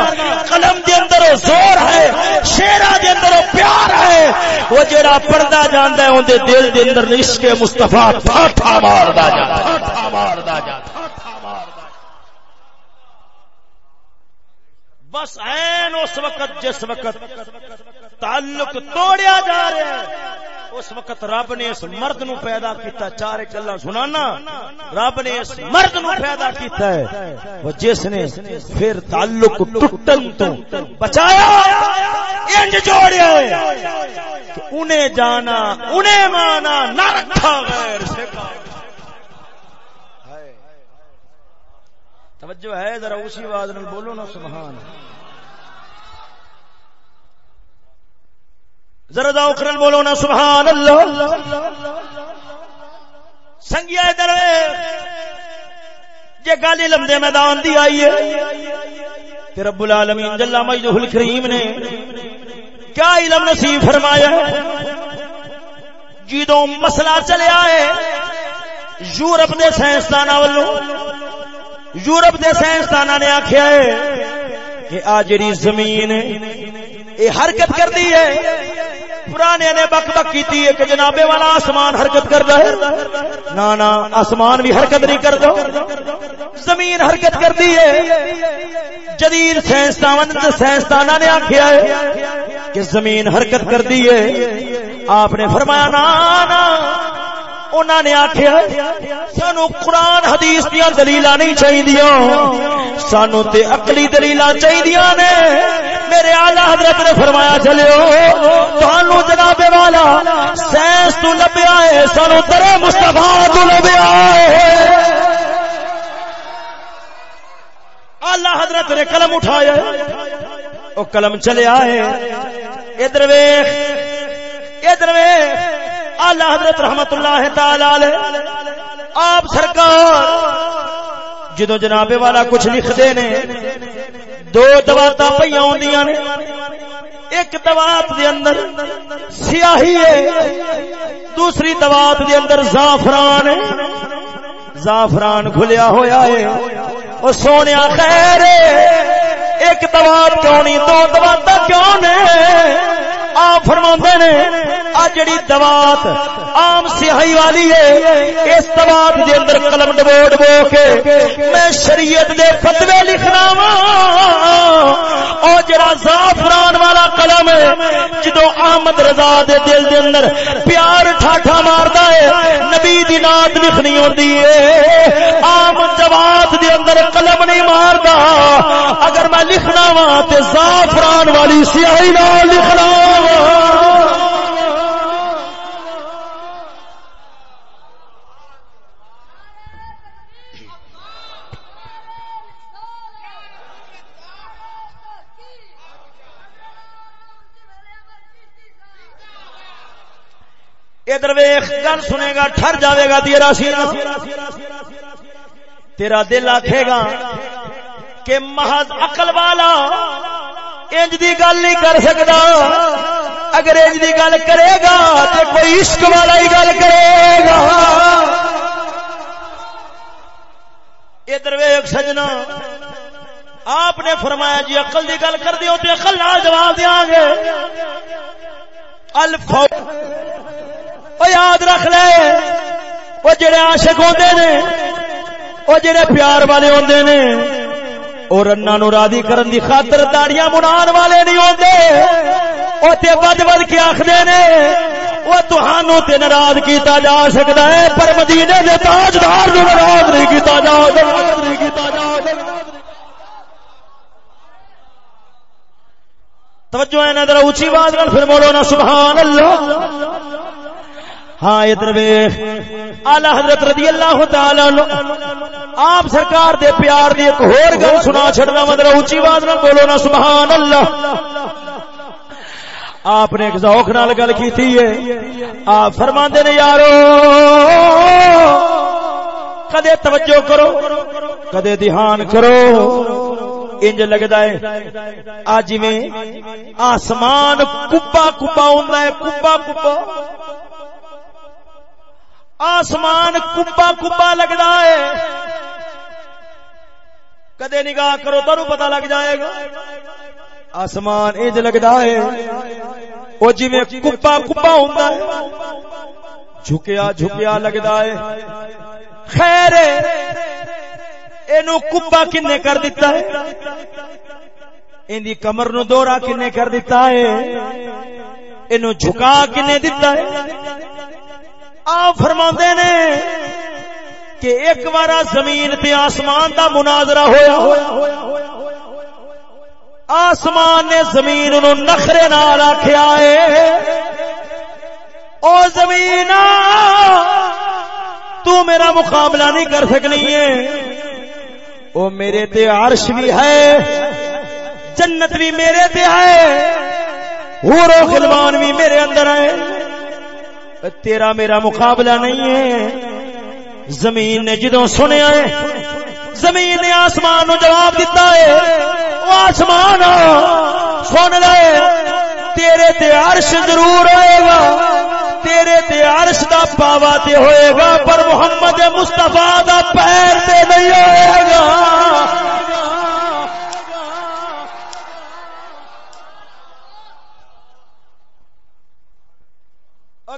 قلم دے اندر زور ہے شیرا دے اندر پیار ہے۔ وہ جڑا پڑھدا جاندا ہے، اون دے دل دے اندر عشق مصطفی ٹھا ماردا جاندا ٹھا ماردا جاندا بس این اس وقت جس وقت تعلق توڑیا جا رہا ہے، اس وقت رب نے اس مرد نو پیدا کیتا، چار کلا سنانا، رب نے اس مرد نو پیدا کیتا ہے، وہ جس نے پھر تعلق ٹوٹن تو بچایا، انج جوڑیا ہے انہیں جانا، انہیں مانا، نہ رکھا غیر سے۔ توجہ ہے، ذرا اسی آواز نال بولو نا، سبحان ذرا ذوق بولو نا، سبحان اللہ۔ سنگیا ادھر۔ جے گل علم میدان دی آئی ہے، تے رب العالمین جل مجدہ الکریم نے کیا علم نصیب فرمایا ہے۔ جدوں مسئلہ چلیا ہے یورپ دے سائنسداناں والوں یورپ دے سائنسدان نے آخیا ہے کہ آ جڑی زمین یہ حرکت کر دی ہے، پرانے نے بک بک کی کہ جنابے والا آسمان حرکت کر رہا ہے۔ نا نا آسمان بھی حرکت نہیں کر دو زمین حرکت کر دی ہے۔ جدید سائنسدان سائنسدان نے آخیا ہے کہ زمین حرکت کر دی ہے۔ آپ نے فرمایا نا نا انہوں نے آخیا سانو قرآن حدیث دیا دلیل نہیں چاہیے سانو تے اکلی دلیل چاہیے نے۔ میرے آلہ حضرت نے فرمایا چلو تھانو جناب والا سائنس تو لبیا ہے سانو ترے مستفا تو لبیا ہے۔ اللہ حضرت نے قلم اٹھایا وہ قلم چلے آئے۔ ادھر ویخ ادھر ویخ آلہ حضرت رحمت اللہ تعالی آپ سرکار جدو جناب والا کچھ لکھتے نے، دو دوات پہ نے، ایک دوات دے اندر سیاہی ہے، دوسری دوات دے اندر زعفران ہے۔ زعفران کھلیا ہویا ہے وہ سونے خیر ایک دوات کیوں نہیں، دو دوات کیوں نے؟ آپ فرما نے آ جڑی دوات عام سیاہی والی ہے، اس دوات دے اندر قلم ڈبو ڈبو کے میں شریعت دے فتوے لکھنا وا۔ او جڑا زعفران والا قلم ہے، جدو احمد رضا دے دل دے اندر پیار ٹھاٹھا ماردا ہے، نبی دی نات لکھنی ہوندی ہے۔ عام جوات دے اندر قلم نہیں ماردا۔ اگر میں لکھنا وا، تے زعفران والی سیاہی نال لکھنا ادھر ویخ، گل سنے گا ٹر جاوے گا تیرا سینا تیرا دل آکھے گا کہ محض عقل والا انج دی گل نہیں کر سکتا اگر انج دی گل کرے گا تو کوئی عشق والا ہی گل کرے گا۔ ادھر ویخ سجنا، آپ نے فرمایا جی اقل دی گل کر دیو تو اقل نال جواب دیا گے۔ الفو وہ یاد رکھ لے۔ وہ جڑے عاشق ہوندے نے وہ جڑے پیار والے ہوندے نے اور رنا نو راضی کرن دی خاطر داڑیاں منان والے نہیں ہوندے۔ او تے بد بد کے آکھدے نے وہ تہانوں تے ناراض کیتا جا سکدا ہے، پر مدینے دے تاجدار نو ناراض نہیں کیتا جا سکدا۔ توجہ ہے نا، ذرا اونچی آواز نال پھر بولو نا، سبحان اللہ۔ ہاں ادھر آلہ حضرت رضی اللہ تعالی آپ سرکار دے پیار دی ایک ہور گل سنا چھڑنا مطلب اونچی آواز نہ بولو نا سبحان اللہ آپ نے ایک ذوق نال گل کیتی ہے۔ آپ فرماندے نے، یارو، کدے توجہ کرو، کدے دھیان کرو۔ انج لگتا ہے آج میں آسمان کبا کبا ہوندا ہے کبا کبا آسمان کبا کبا لگتا ہے۔ کدے نگاہ کرو تو پتا لگ جائے گا۔ آسمان انج لگتا ہے۔ وہ جی کبا کبا ہوندا ہے۔ جھکیا جھکیا لگتا ہے۔ خیر اینو کبا کنے کر دیتا ہے۔ اندی کمر نو دورا کنے کر دیتا ہے۔ اینو جھکا کنے دیتا ہے۔ آ فرما نے کہ ایک بار زمین تے آسمان دا مناظرہ ہویا۔ آسمان نے زمین نو نخرے نال آخیا ہے۔ او زمین تو میرا مقابلہ نہیں کر سکنی ہے۔ او میرے تے عرش بھی ہے، جنت بھی میرے تے ہے۔ حور و خلوان بھی میرے اندر ہے۔ تیرا میرا مقابلہ نہیں ہے۔ زمین نے جدوں سنیا ہے، زمین نے آسمان نو جواب دیتا ہے۔ وہ آسمان سن لے۔ تیرے تے عرش ضرور ہوئے گا۔ تیرے تے عرش دا پاوا تے ہوئے گا۔ پر محمد مصطفیٰ دا پیر تے نہیں ہوئے گا۔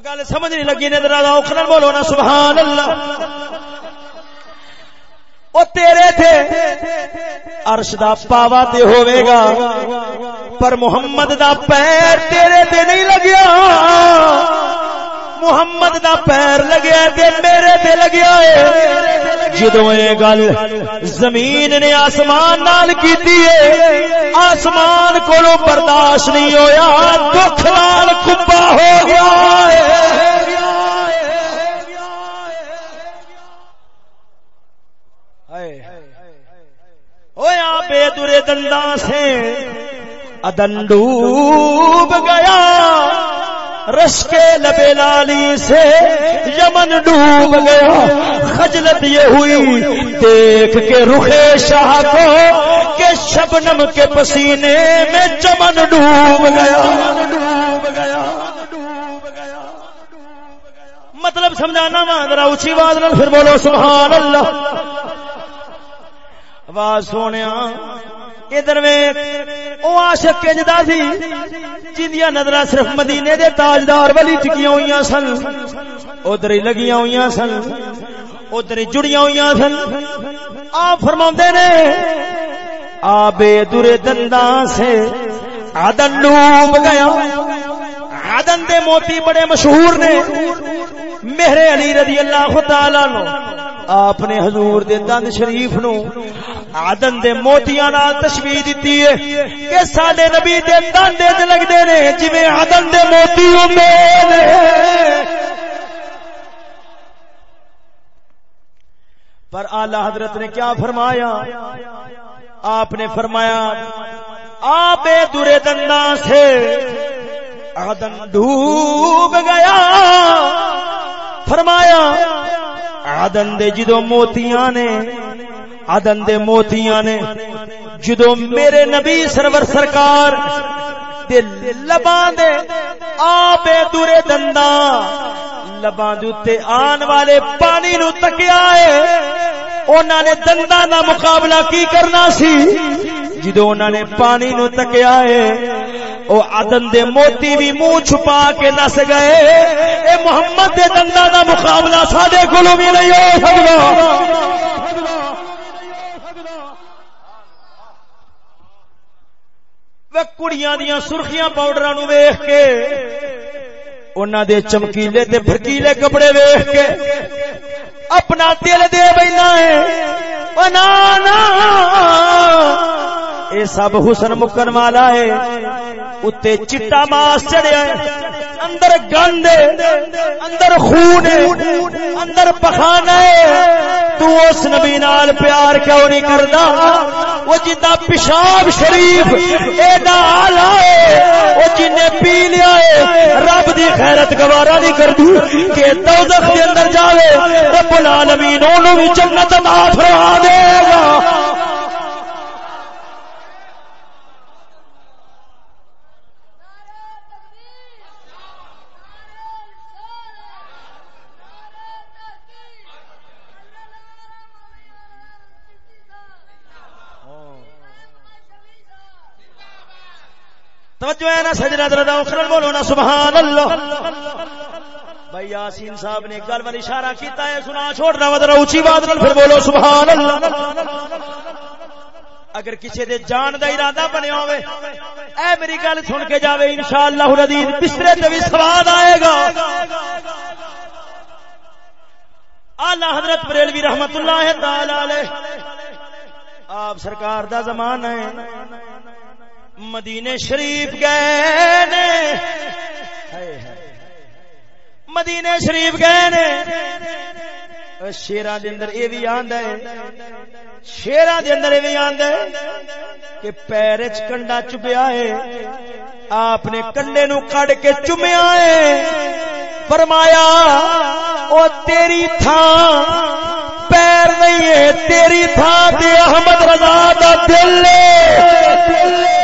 گل سمجھ نہیں لگی نے ذرا اوکھن بولو نا سبحان اللہ او تیرے تھے۔ عرش دا پاوا تے ہوے گا، پر محمد دا پیر تیرے تے نہیں لگیا۔ محمد دا پیر لگیا تے میرے تے لگیا ہے جدو یہ گل زمین نے آسمان نال کیتی ہے آسمان کو برداشت نہیں ہویا، دکھ لال کبا ہو گیا ہے ہویا بے درے دندا سے ادن ڈوب گیا۔ رش کے لبے لالی سے یمن ڈوب گیا، خجلت یہ ہوئی۔ دیکھ کے رخے شاہ کو کہ شبنم کے پسینے میں چمن ڈوب گیا۔ ڈوب گیا مطلب سمجھانا وا، ذرا اچھی آواز نہ پھر بولو، سبحان اللہ۔ آواز سونے ادھر او عاشق کجدا سی جندیاں نظر صرف مدینے دے تاجدار ولی ٹکیاں ہوئی سن، ادھر ہی لگیاں ہوئی سن، ادھر ہی جڑیاں ہوئی سن۔ آ فرما نے آ بے درے دنداں سے آدن ڈوب گیا۔ آدن دے موتی بڑے مشہور نے۔ میرے علی رضی اللہ تعالی نو۔ آپ نے حضور دے دند شریف نو آدن دے موتیاں نال تشبیہ دتی ہے کہ ساڈے نبی دے دند تے لگدے نے، جویں آدن دے موتی ہوندے نے۔ پر اعلی حضرت نے کیا فرمایا؟ آپ نے فرمایا، آپ درے دندا سے آدن ڈوب گیا۔ فرمایا آدن دے جدو موتیاں نے آدن دے موتیاں نے جدو میرے نبی سرور سرکار دے لباں دے آبے دورے دندا لباں دے آن والے پانی نو تکیا ہے انہوں نے دندا دا مقابلہ کی کرنا سی؟ جدو انہوں نے پانی نو تکیا ہے او عدن دے موتی بھی منہ چھپا کے نس گئے۔ اے محمد دے دندا دا مقابلہ ساڈے کولوں بھی نہیں ہو سکدا۔ کڑیاں دیاں سرخیاں پاؤڈراں نو ویکھ کے انہاں دے چمکیلے تے بھرکیلے کپڑے ویکھ کے، اپنا دل دے بینا ہے۔ او نا نا۔ اے سب حسن مکن والا ہے۔ اتے چٹا ماس چڑیا اندر گند اندر خون اندر پخانا ہے۔ تو اس نبی نال پیار کیوں نہیں کردا؟ وہ جدا پیشاب شریف ایڈا آلہ ہے۔ وہ جن پی لیا ہے۔ رب دی خیرت گوارا نہیں کردی کہ دوزخ دے اندر جاوے۔ رب العالمین انہوں بھی جنت عطا فرما دے گا۔ توجہ ہے نا سجنا دردا اخرن بولو نا سبحان اللہ بھائی یاسین صاحب نے گل والی اشارہ کیتا ہے، سنا چھوڑنا ودرا اونچی بات نال پھر بولو سبحان اللہ اگر کسی دے جان دا ارادہ بنیا ہوئے، اے میری گل سن کے جاوے، انشاءاللہ العزیز بسترے تے بھی سواد آئے گا۔ اعلی حضرت بریلوی رحمت اللہ تعالی علیہ۔ آپ سرکار دا زمان ہے۔ مدینے شریف گئے مدینے شریف گئے شیرا دے اندر یہ بھی آند ہے۔ شیرا دے اندر یہ بھی آند ہے کہ پیر کنڈا چپیا ہے۔ آپ نے کنڈے نو کڈ کے چومیا ہے۔ فرمایا، او تیری تھان پیر نہیں ہے، تیری تھان تے احمد رضا دا دل ہے۔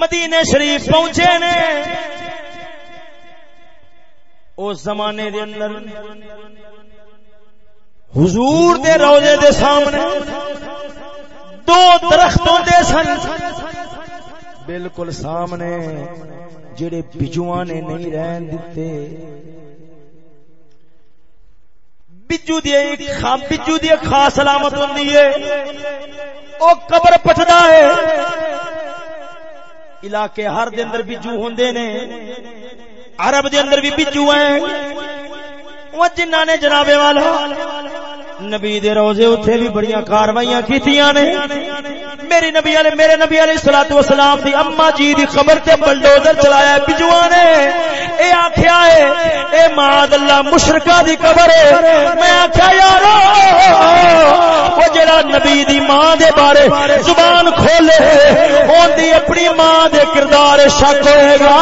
مدینے شریف پہنچے نے، اس زمانے دے اندر حضور دے روزے دے سامنے دو درختوں دے سن۔ بالکل سامنے، جڑے بجواں نے نہیں رہن دیتے بجو دی ایک خام بجو دی ایک خاص علامت ہوندی ہے، او قبر پٹدا ہے۔ علاقے ہر دے اندر بجو ہوندے نے، عرب دے اندر بھی بجو ہیں۔ وہ جنہ نے جناب والا نبی دے روزے اتھے بھی بڑیاں کاروائیاں کیتیاں نے۔ میری نبی علیہ میرے نبی علیہ الصلوۃ والسلام دی اما جی دی خبر تے بلڈوزر چلایا بجواں نے۔ اے آکھیا ہے، اے ماد اللہ مشرکا دی قبر ہے۔ میں آکھیا یارو او جڑا نبی دی ماں دے بارے زبان کھولے، اون دی اپنی ماں دے کردار شک ہوئے گا۔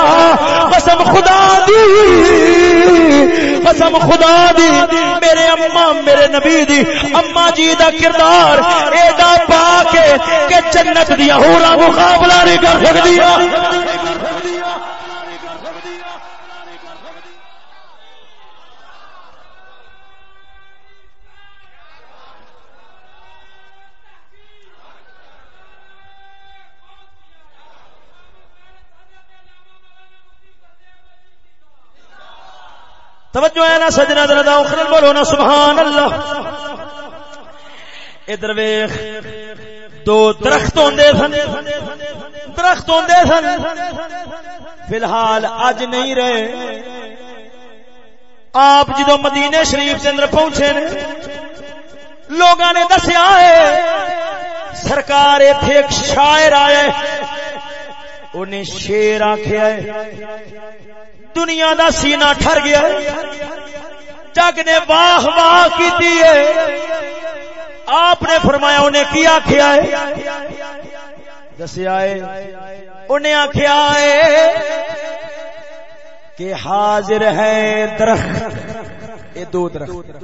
قسم خدا دی، قسم خدا دی، میرے اما میرے نبی دی اما جی دا کردار ایڈا پا کے کہ جنت دیا ہورا مقابلہ نہیں کر سکتی توجہ ہے نا سجنا دردا اخرن بولو نا سبحان اللہ ادھر ویخ دو درخت ہوندے سن۔ درخت ہوندے سن۔ فی الحال اج نہیں رہے۔ آپ جدو مدینے شریف کے اندر پہنچے نے، لوگاں نے دسیا ہے، سرکار ایتھے ایک شاعر آئے انہیں شیر آخیا ہے۔ دنیا دا سینہ ٹھر گیا جگ نے واہ واہ کی آپ نے فرمایا، انہیں کی آخیا ہے؟ دسیا انہیں آخیا ہے کہ حاضر ہے درخت۔ یہ دو درخت۔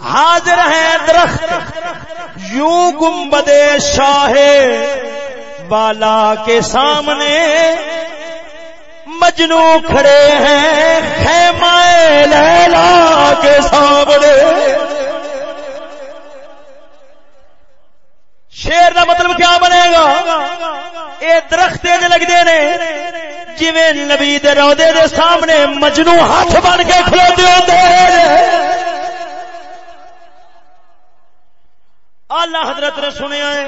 حاضر ہے درخت۔ یوں گمبدے شاہ بالا کے سامنے مجنو کھڑے ہیں خیمہ لیلا کے سامنے۔ شیر کا مطلب کیا بنے گا؟ یہ درخت لگتے نے جی نبی دے رودے دے سامنے مجنو ہاتھ بن کے کھلوتے ہوتے اللہ حضرت نے سنیا ہے۔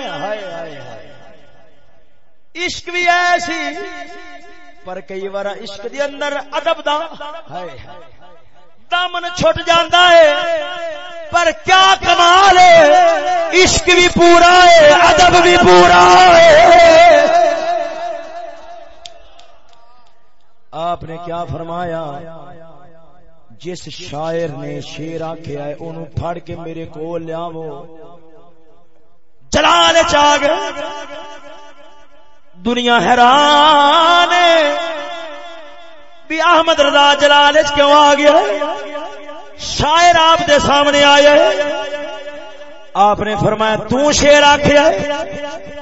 عشق بھی ایسی پر کئی بار عشق دے اندر ادب دا دامن چھٹ جاندہ ہے، پر کیا کمال ہے؟ عشق بھی پورا ہے، ادب بھی پورا ہے۔ آپ نے کیا فرمایا؟ جس شاعر نے شیر آخیا ہے انہوں پھڑ کے میرے کو لیا وہ جلال چاگ دنیا حیران بھی احمد رضا جلال کیوں آ گیا؟ شاعر آپ دے سامنے آیا آپ نے فرمایا، تو شیر آخیا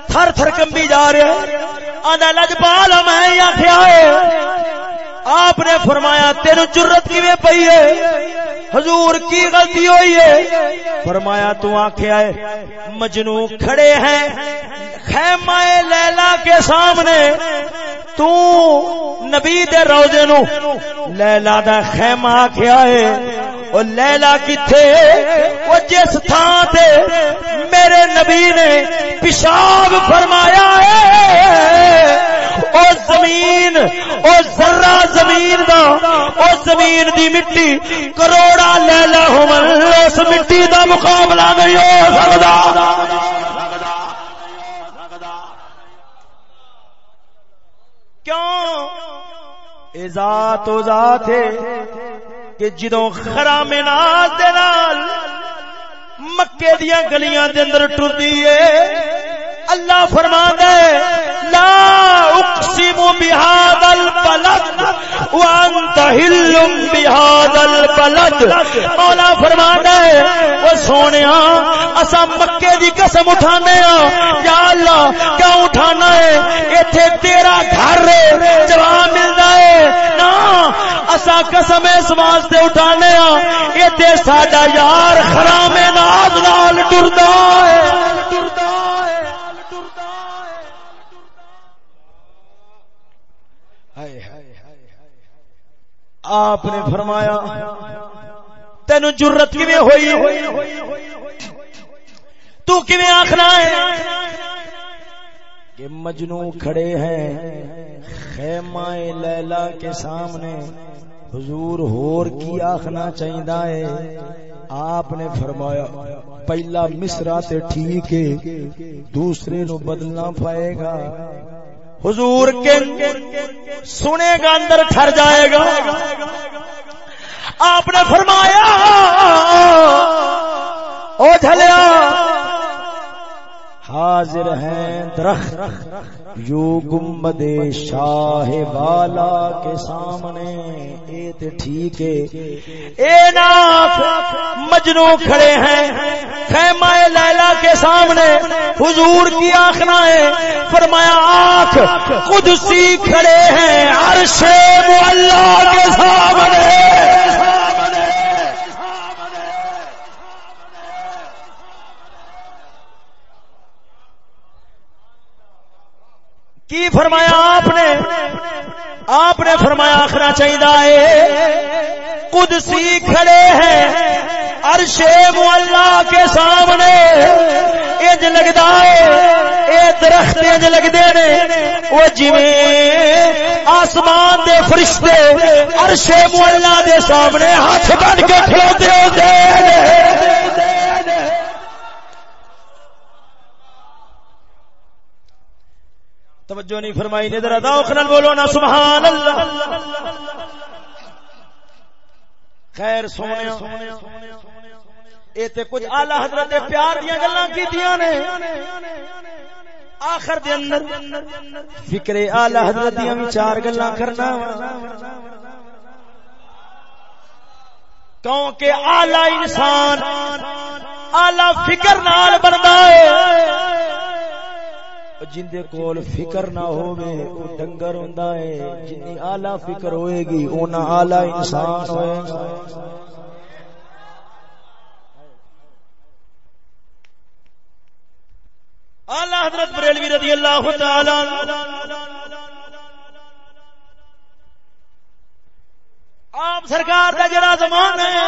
تھر تھر کمبی جا رہا آدھا لجپال میں آخیا آپ نے فرمایا، تین ضرورت کی پی ہے؟ حضور کی غلطی ہوئی ہے؟ فرمایا، تو آخیا ہے مجنو کھڑے ہیں، خیمہ لیلا کے سامنے، تو نبی دے روزے نو لیلا دا خیمہ آخیا ہے وہ لیلا کتھے؟ وہ جس تھان تے میرے نبی نے پیشاب فرمایا ہے او زمین او ذرہ زمین دا او زمین دی مٹی، کروڑا لیلا ہومن اس مٹی دا مقابلہ نہیں ہو سکتا۔ کیوں؟ اے ذات و ذات ہے کہ جدوں خرام ناز دے نال مکے دیاں گلیاں دے اندر ٹردی ہے اللہ فرما دے لا اقسم بهذا البلد وانت حل بهذا البلد مولا فرما دے او سونیا اسا مکے دی قسم اٹھانے ہاں یا اللہ، کیوں اٹھانا ہے؟ ایتھے تیرا گھر جواب ملدا ہے۔ نا اسا قسم اس واسطے اٹھانے ہاں ایتھے ساڈا یار خرام ناز نال ٹردا ہے ٹردا ہے۔ آپ نے فرمایا تین جرت کی ہوئی؟ تو کیویں آخنا ہے کہ مجنو کھڑے ہیں خیمہ لیلا کے سامنے۔ حضور ہور کی آخنا چاہیے آپ نے فرمایا، پہلا مصرا تے ٹھیک ہے، دوسرے نو بدلنا پائے گا۔ حضور کے سنے گا اندر ٹھہر جائے گا۔ آپ نے فرمایا او جھلیا حاضر ہیں درخت یو گمبد شاہ والا کے سامنے، اے تے ٹھیک ہے۔ اے ناف مجنو کھڑے ہیں، خیمہ لیلا کے سامنے، حضور کی آخنا ہے۔ فرمایا، آنکھ، قدسی کھڑے ہیں، عرش معلہ کے سامنے۔ کی فرمایا آپ نے؟ آپ نے فرمایا آخنا چاہیے قدسی کھڑے ہیں۔ عرش مولا کے سامنے۔ اج لگتا ہے۔ اے درخت اج لگتے نے۔ وہ جی آسمان دے فرشتے عرش مولا دے سامنے ہاتھ بن کے کھلوتے ہوتے توجہ نہیں فرمائی نے ذرا ذوق نال بولو نا سبحان اللہ خیر سونے اے تے کچھ اعلی حضرت پیار دیاں گلاں کیتیاں نے۔ آخر دے اندر فکر اعلی حضرت دیاں وی چار گلاں کرنا کیونکہ اعلی انسان اعلی فکر نال بندا ہے۔ جندے کول فکر نہ ہوے او ڈنگر ہوندا ہے، جنی اعلی فکر ہوئے گی، اونا اعلی انسان ہوئے گا۔ اعلی حضرت بریلوی رضی اللہ تعالی آپ سرکار کا جڑا زمان ہے،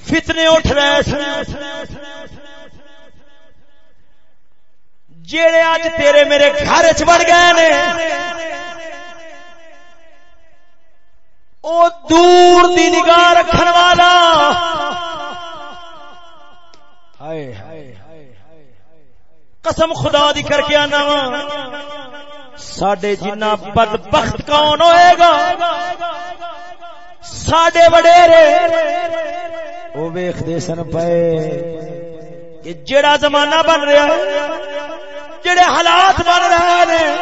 فتنے اٹھ رہے جیڑے اج تیرے میرے گھر چ بڑھ گئے نے، او دور دی نگاہ رکھن والا۔ قسم خدا دی کر کے آنا ساڈے جنہ بدبخت کون ہوئے گا؟ ساڈے وڈیرے۔ وہ ویختے سن پے کہ جڑا زمانہ بن رہا ہے جڑے حالات بن رہے ہیں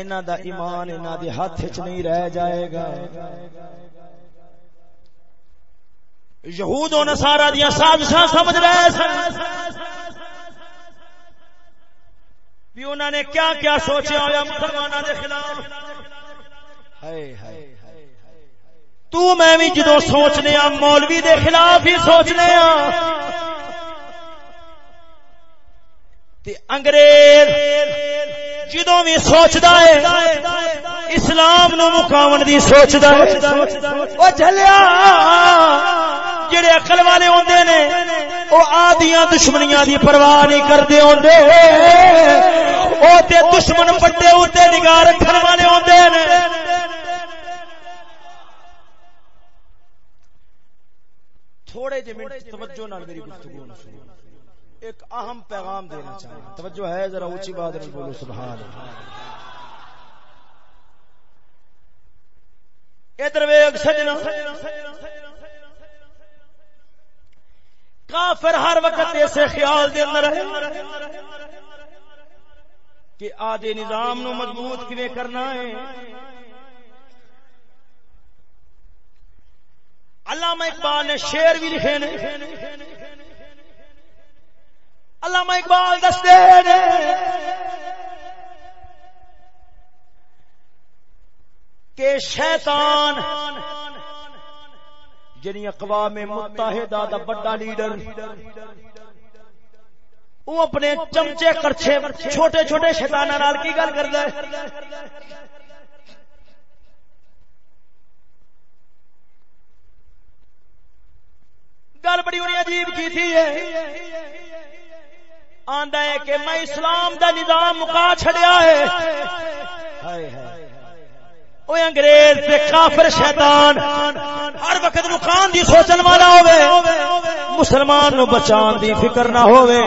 انہاں دا ایمان انہاں دے ہاتھ وچ نہیں رہ جائے گا۔ یہود و نصارا دیا سازشاں سمجھ رہے سن۔ بھی انہوں نے کیا کیا سوچا ہوا مسلمانوں کے خلاف۔ تو میں بھی جدو سوچنے ہاں مولوی دے خلاف ہی سوچنے ہاں تے انگریز جدو بھی سوچتا ہے، اسلام نو مقاون دی سوچتا ہے۔ وہ جلیا جڑے اقل والے ہوندے نے، او آدیاں دشمنیاں دی پرواہ نہیں کردے ہوندے۔ او تے دشمن پٹے اوتے نگاہ رکھن والے ہوندے نے۔ تھوڑے جے منٹ توجہ نال میری گفتگو نہ سنو ایک اہم پیغام دینا چاہتا توجہ ہے ذرا اونچی بات نہیں بولو سبحان اللہ۔ ادھر ویگ سجنا۔ کافر ہر وقت ایسے خیال دے اندر ہے کہ آدھے نظام نو مضبوط کیویں کرنا ہے۔ علامہ اقبال نے شیر بھی لکھے نے۔ علامہ اقبال دستے نے کہ شیطان جنی اقوام متحدہ دا بڑا لیڈر، وہ اپنے چمچے کرچے چھوٹے چھوٹے شیطانہ نال کی گل کردا ہے؟ گل بڑی بڑی عجیب کی تھی آندا ہے کہ میں اسلام دا نظام مکا چھڑیا ہے۔ ہائے ہائے۔ وہ انگریز تے کافر، شیطان، ہر وقت نقصان دی سوچن والا ہوے مسلمان نو بچان دی فکر نہ ہوے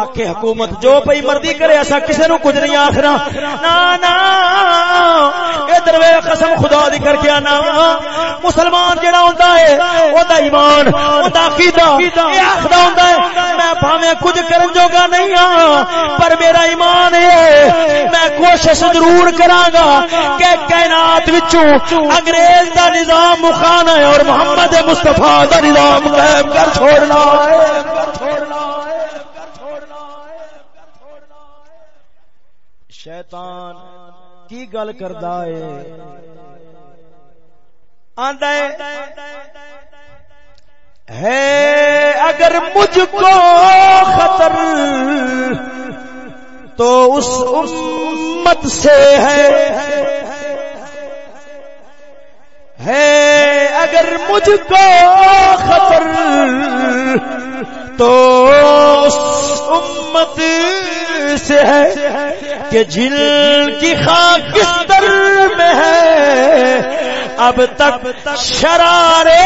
آکے حکومت جو پئی مردی کرے، ایسا کسے نو کچھ نہیں آکھنا۔ نا نا، ادھر وے قسم خدا دی کر کے نا مسلمان جڑا ہوندا ہے، او دا ایمان، او دا عقیدہ، اے آکھدا ہوندا ہے۔ میں بھاویں کچھ کرن جوگا نہیں ہاں پر میرا ایمان ہے۔ میں کوشش ضرور کراں گا کہ کائنات وچوں انگریز دا نظام مخانا ہے اور محمد مصطفی دا نظام قائم کر چھوڑنا ہے۔ شیطان کی گل کردا ہے؟ آندا ہے اگر مجھ کو خطر تو اس امت سے ہے۔ مجھ کو خطر تو اس امت سے ہے کہ جن کی خاک در میں ہے، اب تک شرارے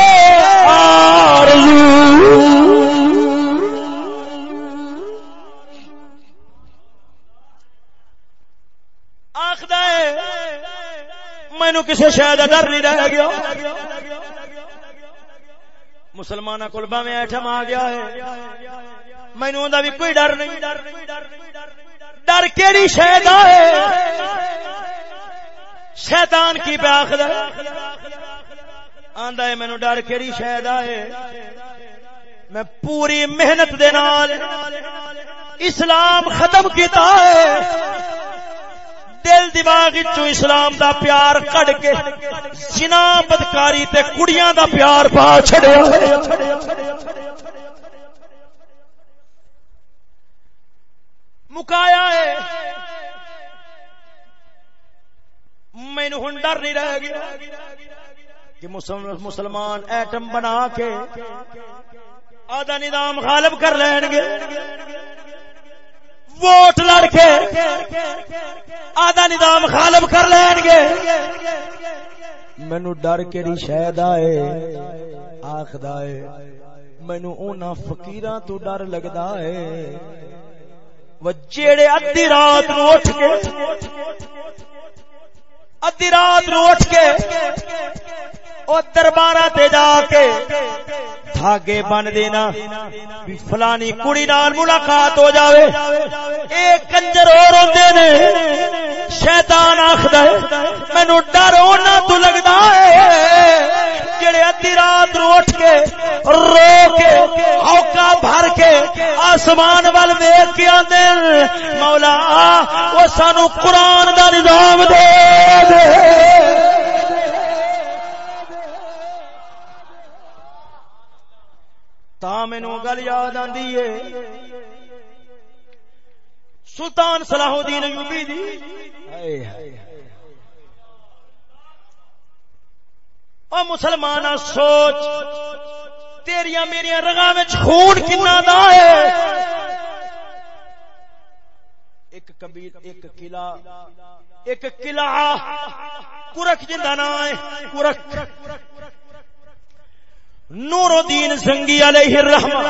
آخد مینو کسی شاید ڈر نہیں رہ گیا۔ مسلمان کو میں ایٹم آ گیا ہے۔ مینو بھی کوئی ڈر نہیں۔ ڈر کیڑی شاید شیطان کی پہ آخر آندا ہے مینو ڈر کیڑی شاید ہے۔ میں پوری محنت دے نال اسلام ختم کیتا ہے۔ دل دماغ چو اسلام دا پیار کڈ کے سنا بدکاری تے کڑیاں دا پیار پا چھڑیا مکایا ہے۔ مینو ہوں ڈر نہیں رہ گیا کہ مسلمان ایٹم بنا کے آدھا نظام غالب کر لین گے۔ ووٹ لڑ کے آدھا نظام غالب کر لین گے۔ مینو ڈر کے شاید آئے، آخد آئے، مینو اونا فکیر تو ڈر لگتا ہے۔ وہ جیڑے ادی رات نو اٹھ کے ادی رات نو اٹھ کے او دربارہ تے جا کے دھاگے بن دینا، بھی فلانی کڑی نال ملاقات ہو جاوے۔ اے کنجر اور ہوندے نے، شیطان آکھدا ہے مینوں ڈر ہونا تو لگدا ہے جڑے ادھی رات نو اٹھ کے رو کے اوکا بھر کے آسمان وال ویکھ کے آندے مولا او سانو قرآن دا نظام دے دے۔ تا مینو گل یاد آندی ہے۔ سلطان صلاح الدین ایوبی دی۔ او مسلمان سوچ تیریا میریا رگا خون کنا دا ہے۔ ایک کبیر، ایک قلعہ ایک قلعہ۔ کورک جندا نام ہے کورک نور الدین زنگی علیہ الرحمہ۔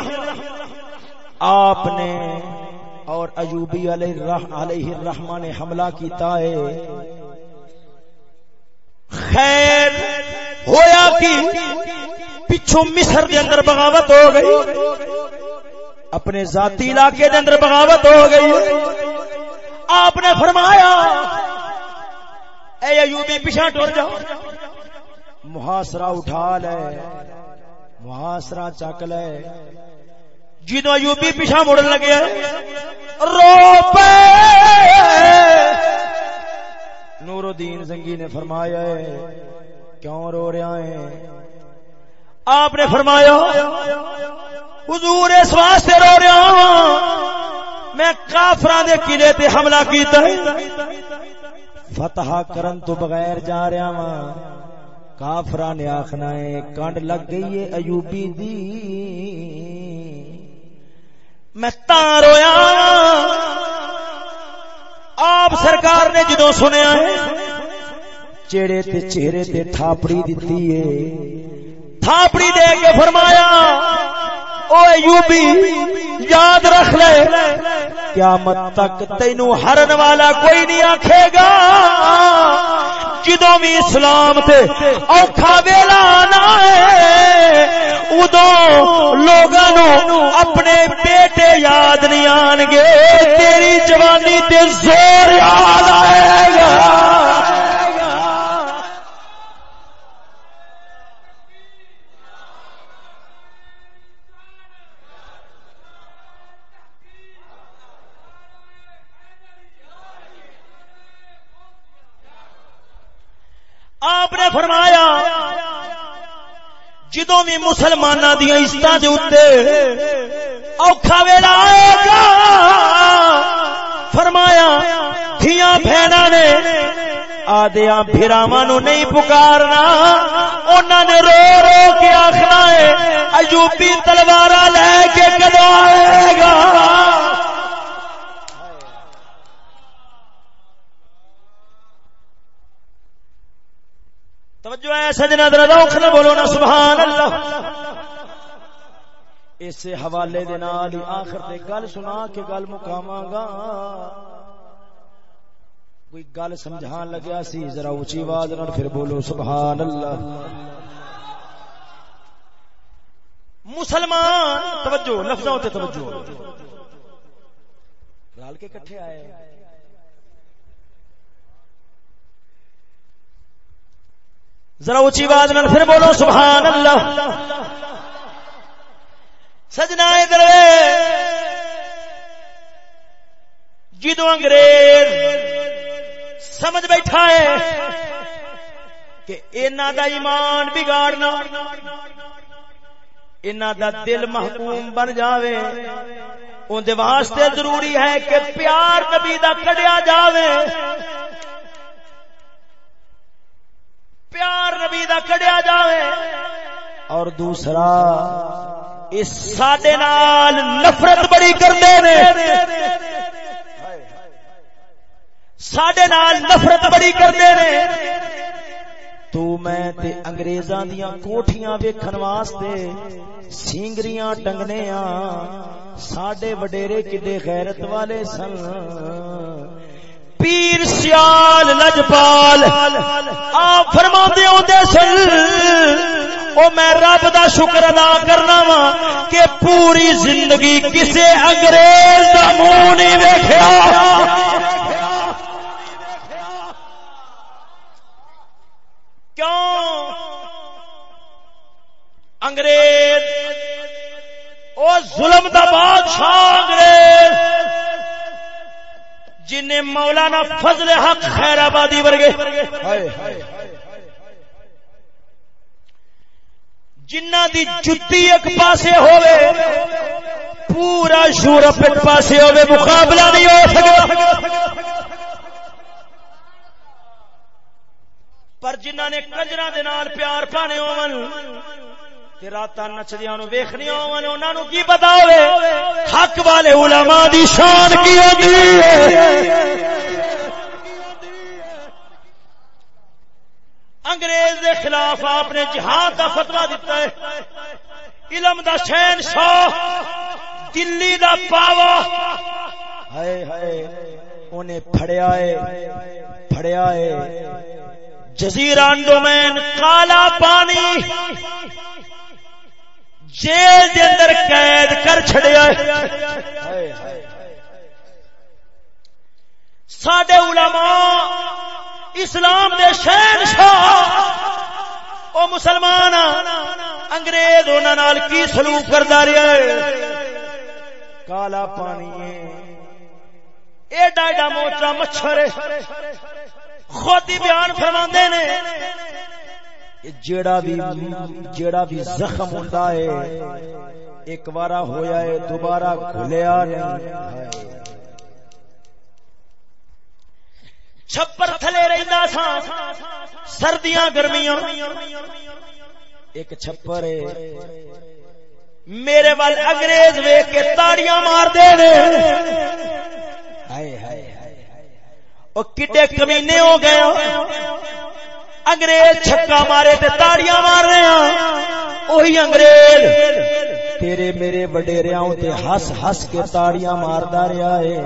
آپ نے اور ایوبی علیہ علیہ الرحمہ نے حملہ کیتا ہے۔ خیر ہویا کی پچھو مصر دے اندر بغاوت ہو گئی۔ اپنے ذاتی علاقے دے اندر بغاوت ہو گئی۔ آپ نے فرمایا، اے ایوبی، پیچھا ٹر جاؤ۔ محاصرہ اٹھا لے۔ محاصرہ چک لے جدو ایوبی پیچھا مڑ لگے رو پے! نور الدین زنگی نے فرمایا ہے کیوں رو رہا ہے؟ آپ نے فرمایا حضور اس واسطے رو رہا ہوں۔ میں کافران دے قلعے تے حملہ کیتا ہے۔ فتح کرن تو بغیر جا رہا ہوں کافرا نے آخنا ہے کنڈ لگ گئی ہے ایوبی دی۔ میں رویا۔ آپ سرکار نے جدو سنیا ہے، چیڑے تے چہرے تے تھاپڑی دیتی ہے۔ تھاپڑی دے کے فرمایا، او ایوبی، یاد رکھ لے، قیامت تک تینو ہرن والا کوئی نہیں آکھے گا۔ جدو بھی اسلام تے اوکھا ویلا آنا ہے ادو لوگوں اپنے بیٹے یاد نہیں آن گے تیری جوانی تے زور یاد آئے گا۔ آپ نے فرمایا جدو بھی مسلمان دیا عزت اوکھا ویلا آئے گا۔ فرمایا دیا بہنا نے آدیا براوا نو نہیں پکارنا انہوں نے رو رو کے آخنا ہے، ایوبی تلوارا لے کے کدو آئے گا؟ توجہ ہے، سجنا روک نہ بولو نا سبحان اللہ اس حوالے دے نال آخر تے گل سنا کے گل مکاواں گا۔ کوئی گل سمجھان لگیا سی، ذرا اونچی آواز نال پھر بولو سبحان اللہ مسلمان، توجہ، لفظوں تے توجہ۔ رل کے کٹھے آئے۔ ذرا اچھی بات نال پھر بولو سبحان اللہ سجنا ادھر جدو انگریز سمجھ بیٹھا ہے کہ اینا دا ایمان بگاڑنا، اینا دا دل محکوم بن جاوے۔ ان دے واسطے ضروری ہے کہ پیار نبی دا کڑیا جاوے۔ پیار نبی دا کڈیا جاوے اور دوسرا، اس ساڈے نال نفرت بڑی کرتے نے۔ ساڈے نال نفرت بڑی کرتے نے۔ تو میں تے انگریزاں دیاں کوٹھیاں ویکھن واسطے سینگریاں ٹنگنے آ ساڈے وڈیرے کڈے غیرت والے سن۔ پیر سیال لجپال آپ فرما دے سن، او میں رب دا شکر ادا کرنا وا کہ پوری زندگی کسے انگریز دا منہ نہیں ویکھیا۔ کیوں؟ انگریز، او ظلم دا بادشاہ انگریز۔ جن مولانا فضل حق خیر آبادی ورگے۔ جنہ دی جتی ایک پاسے ہوئے پورا یورپ ایک پاسے ہوئے مقابلہ نہیں ہو سکتا پر جنہ نے کجرا نال پیار پانے ہون رات نچدیا نو ویخنی ہو کی پتا ہوئے حق والے علماء دی شان کی ہوتی انگریز دے خلاف آپ نے جہاد دا فتوا دیتا ہے۔ علم دا شہن شاہ دلی دا پاوا۔ ہائے ہائے، انہیں پھڑیا ہے پھڑیا ہے۔ جزیران ڈومین کالا پانی۔ جیل دے اندر قید کر چھڑیا ساڈے علماء اسلام دے شہن شاہ او مسلمان انگریز انہوں کی سلوک کرتا رہا ہے؟ کالا پانی ایڈا ایڈا موٹا مچھر خود ہی بیان فرما نے۔ جیڑا بھی جیڑا بھی زخم ہوتا ہے ایک بارا ہویا ہے دوبارہ کھلیا نہیں چھپر تھلے رہندا سا سردیاں گرمیاں۔ ایک چھپر ہے۔ میرے وال انگریز ویکھ کے تاڑیاں مار دے ہائے ہائے وہ کڈے کمینے ہو گئے انگریز چھکا مارے تے تاڑیاں مار رہے ہیں۔ وہی انگریز تیرے میرے وڈیریا تے ہس ہس کے تاڑیاں ماردا رہا ہے۔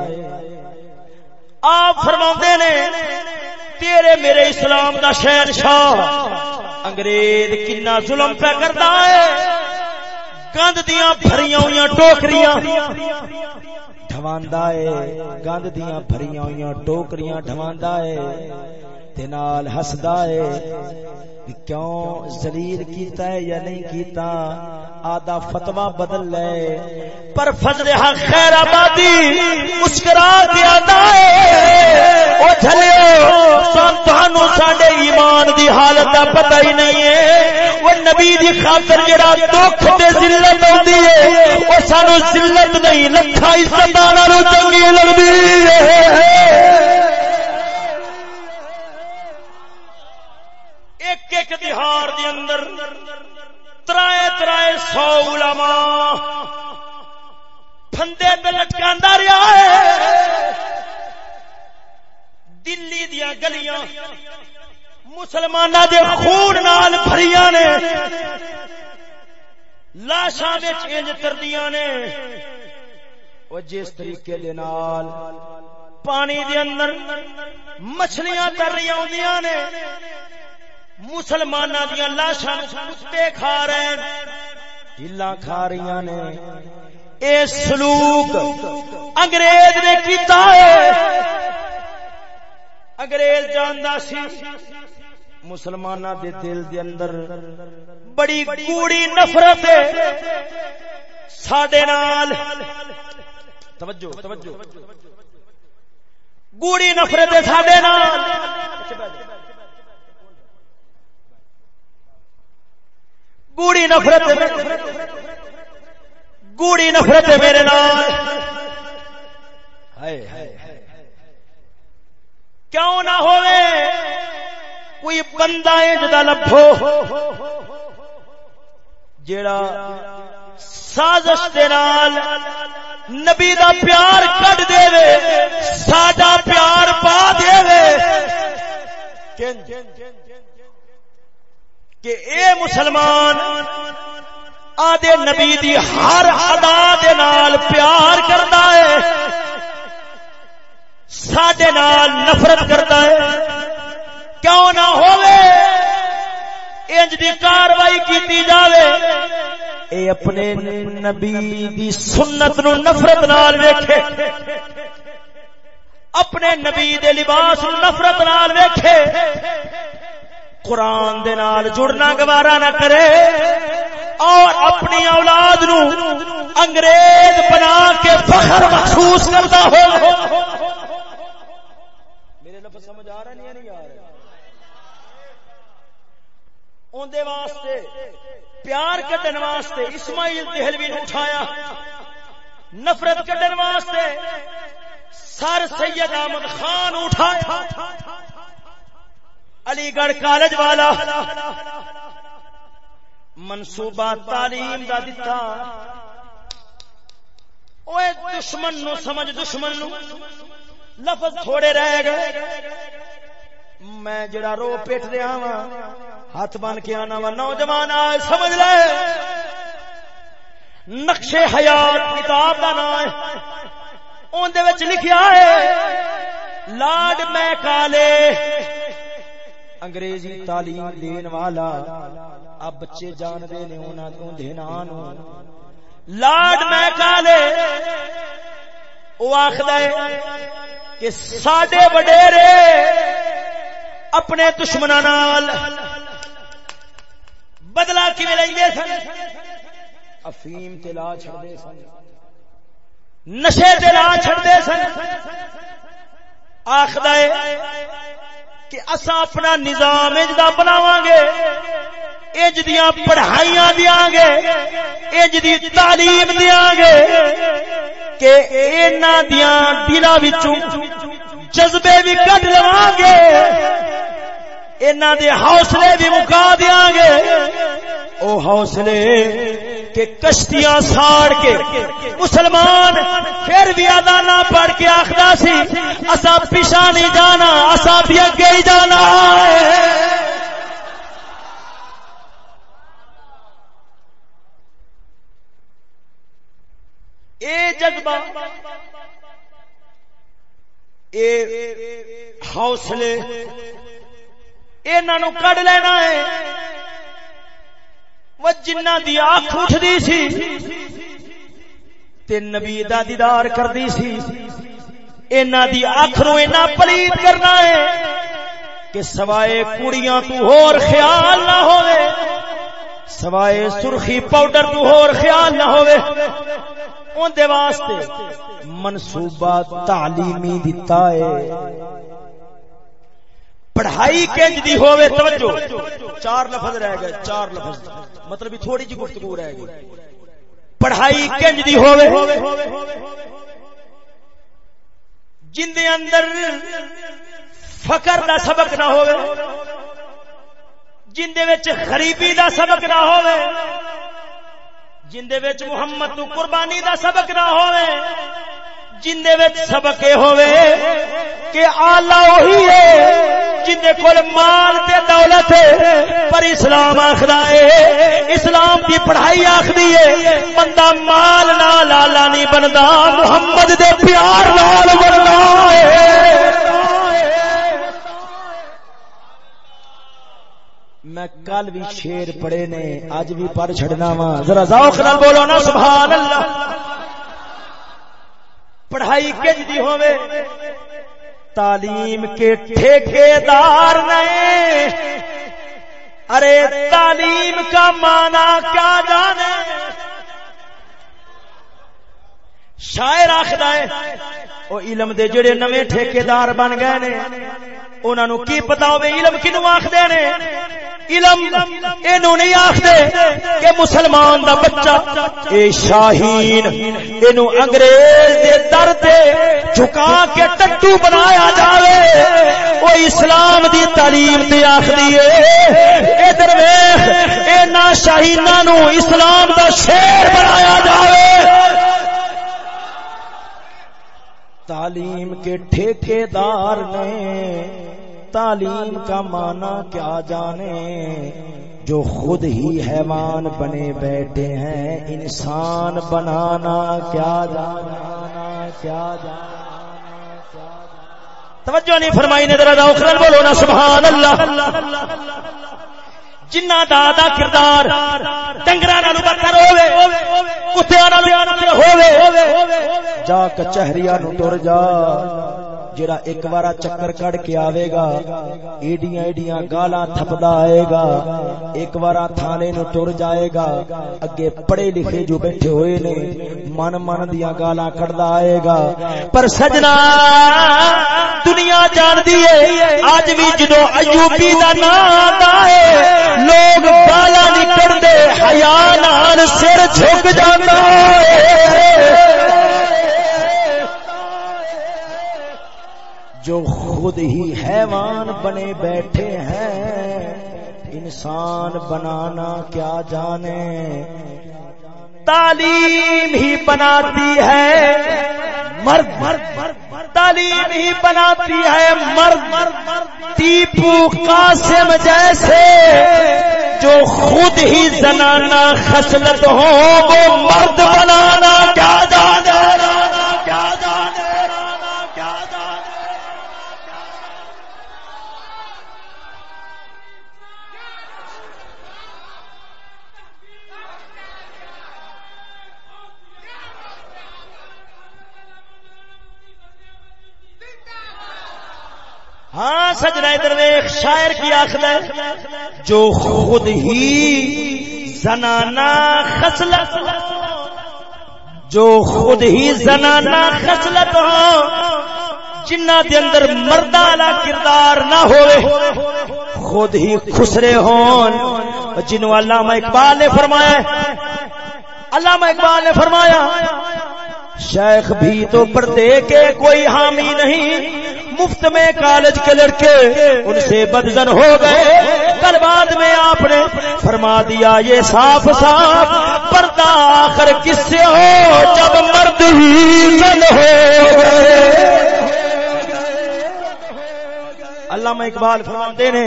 آپ فرما نے، تیرے میرے اسلام دا شہر شاہ انگریز کنا ظلم پہ کرتا ہے۔ گند دیا بھریاں ہوئی ٹوکریاں۔ ڈھواندا ہے، گند دیاں بھریاں ہوئی ٹوکریاں ڈھواندا ہے۔ تے نال ہسدا ہے کیوں زلیل کیتا ہے یا نہیں کیتا؟ آدھا فتوا بدل لے۔ پر فضل حق خیر آبادی مسکرا کے آدھا ہے۔ او جھلیو سان تہانو ساڈے ایمان دی حالت دا پتہ ہی نہیں ہے۔ وہ نبی دی خاطر جڑا دکھ تے ذلت ہوندی ہے، او سانو ذلت نہیں لکھا عزت نالوں چنگی لگدی ہے۔ ایک ایک دہار دے اندر ترائے ترائے سو علماء پھندے پہ لٹکاندا رہا ہے۔ دلی دیا گلیاں مسلمانہ دے خون نال بھریاں نے۔ لاشاں وچ انج تردیاں نے۔ او جس طریقے دے نال پانی دے اندر مچھلیاں تر رہی ہوندیاں نے۔ مسلمان دیا لاشاں کتے کھا رہے ہلا کھا رہی نے۔ اے سلوک انگریز نے کیتا ہے۔ انگریز جاندا سی۔ مسلمان دے دل دے اندر بڑی کوڑی نفرت ہے۔ ساڈے نال۔ توجہ توجہ۔ گوڑی نفرت ہے ساڈے نال۔ گوڑی نفرت گوڑی نفرت میرے نال۔ کیوں نہ ہوئے؟ کوئی بندہ جدا لبھو۔ جڑا سازش دے نال نبی دا پیار کٹ دے ساڈا پیار پا دے کہ اے مسلمان، آدھے نبی دی ہر ادا دے نال پیار کرتا ہے سڈے نال نفرت کرتا ہے۔ کیوں نہ ہوئے انج دی کاروائی کیتی جاوے۔ اے اپنے نبی دی سنت نو نفرت نال ویکھے۔ اپنے نبی دے لباس نو نفرت نال ویکھے۔ قرآن دے نال جڑنا گوارا نہ کرے اور اپنی اولاد نو انگریز بنا کے فخر محسوس کرتا ہو۔ میرے لفظ سمجھ آ رہا نہیں آ رہا اندے واسطے پیار کٹن واسطے اسماعیل دہلوی نے اٹھایا۔ نفرت کٹن واسطے سر سید احمد خان اٹھایا علی گڑھ کالج والا منصوبہ تعلیم دا دتا۔ اوے دشمن نو سمجھ دشمن نو لفظ تھوڑے رہ گئے۔ میں جڑا رو پیٹ رہا ہاں ہاتھ بن کے آنا وا، نوجوان آئے، سمجھ لے۔ نقشے حیات کتاب کا نام ہے۔ اندر لکھیا ہے، لاڈ میں کالے۔ انگریزی تعلیم دین والا اب بچے جان دے نے انہاں دے نام لاڈ میں کالے وہ آخد ہے کہ ساڈے وڈیرے اپنے دشمنوں نال بدلا کیویں لیں سن افیم تلا چھڑے سن نشے تلا چھڑے سن آخد کہ اسا اپنا نظام اج دا بناواں گے اج دیاں پڑھائیاں دیاں گے اج دی تعلیم دیاں گے کہ انہاں دیاں دلاں وچوں جذبے وی کڈ لواں گے۔ انہاں دے حوصلے بھی مکا دیاں گے۔ او حوصلے کہ کشتیاں ساڑ کے مسلمان پھر بھی ادانا پڑھ کے آخدا سی، اسا پیچھا نہیں جانا، اسا بھی اگے ہی جانا۔ اے جذبہ، اے حوصلے انہوں کڈ لینا ہے۔ وہ جنہ دی آنکھ اٹھتی سی تے نبی دا دیدار کردی سی۔ اینا دی آنکھ نو اینا پلیت کرنا ہے کہ سوائے کڑیاں تو ہور خیال نہ ہوئے سوائے سرخی پاؤڈر تو ہور خیال نہ ہوئے ان دے واسطے منصوبہ تعلیمی دیتا ہے۔ پڑھائی کنج دی ہوئے توجہ۔ چار لفظ رہ گئے، چار لفظ۔ مطلب تھوڑی جی گفتگو رہ گئی۔ پڑھائی کنج دی ہوئے جن دے اندر فقر دا سبق نہ ہوئے جن دے وچ غریبی دا سبق نہ ہوئے جن دے وچ محمد تو قربانی دا سبق نہ ہوئے جن دے وچ سبق ہوئے کہ آلہ وہی ہے جن کول مال تے دولت ہے، پر اسلام آخدا ہے، اسلام دی پڑھائی آخدی ہے، بندہ مال نال آلہ نہیں بندا، محمد دے پیار نال بندا ہے۔ میں کل بھی شیر پڑھے نے اج بھی پڑھ چھڑنا وا ذرا ذوق نال بولو نا، سبحان اللہ۔ پڑھائی کج دی ہوے تعلیم کے ٹھیکے دار نہیں۔ ارے تعلیم کا معنی کیا جانے؟ شاعر آخر ہے وہ علم دے جڑے نویں ٹھیکے دار بن گئے نے انہوں نے کی پتا ہوئے علم کنو آخر نے؟ علم اینو نہیں آخر کہ مسلمان دا بچہ اے شاہین، اینو انگریز دے در دے جھکا کے ٹٹو بنایا جاوے وہ اسلام دی تعلیم تے آخری ہے ادھر ویخ اے نا شاہینہ نو اسلام دا شیر بنایا جاوے۔ تعلیم کے ٹھیکے دار نے، تعلیم کا معنی کیا جانے؟ جو خود ہی حیوان بنے بیٹھے ہیں، انسان بنانا کیا جانا کیا جانا توجہ نہیں فرمائی نے، ذرا بولو نا، سبحان اللہ۔ جنہ دا کردار ڈنگر بدتر ہوے کتیا ہوے جا کچہری نو ٹر جا جڑا ایک بار چکر کڑ کے آئے گا، ایڈیاں ایڈیاں گالا تھپدا آئے گا، ایک بار تھانے نو ٹر جائے گا، اگے پڑھے لکھے جو بیٹھے ہوئے نے، من من دیا گالا کڑدا آئے گا۔ پر سجنا، دنیا جان دیے اج بھی جدو ایوبی دا نام آئے لوگ گالا نہیں کڑدے حیا نال سر جھک جاتا ہے۔ جو خود ہی حیوان بنے بیٹھے ہیں، انسان بنانا کیا جانے؟ تعلیم ہی بناتی ہے مرد مرد تعلیم ہی بناتی ہے مرد، ٹیپو قاسم جیسے جو خود ہی زنانا خسلت ہو وہ مرد بنانا کیا جانے؟ ہاں سجنا ادھر ویخ، شاعر کی آخر جو خود ہی زنانا خسلت جو خود ہی زنانا خسلت ہو، جنہ دے اندر مردہ والا کردار نہ ہوئے، خود ہی خسرے ہون۔ جنہوں علامہ اقبال نے فرمایا علامہ اقبال نے فرمایا شیخ بھی تو پردے کے کوئی حامی نہیں۔ مفت میں کالج کے لڑکے ان سے بدزن ہو گئے۔ کل بعد میں آپ نے فرما دیا یہ صاف صاف پردہ آخر کس سے ہو جب مرد ہی زن ہو گئے؟ علامہ اقبال فرماندے نے،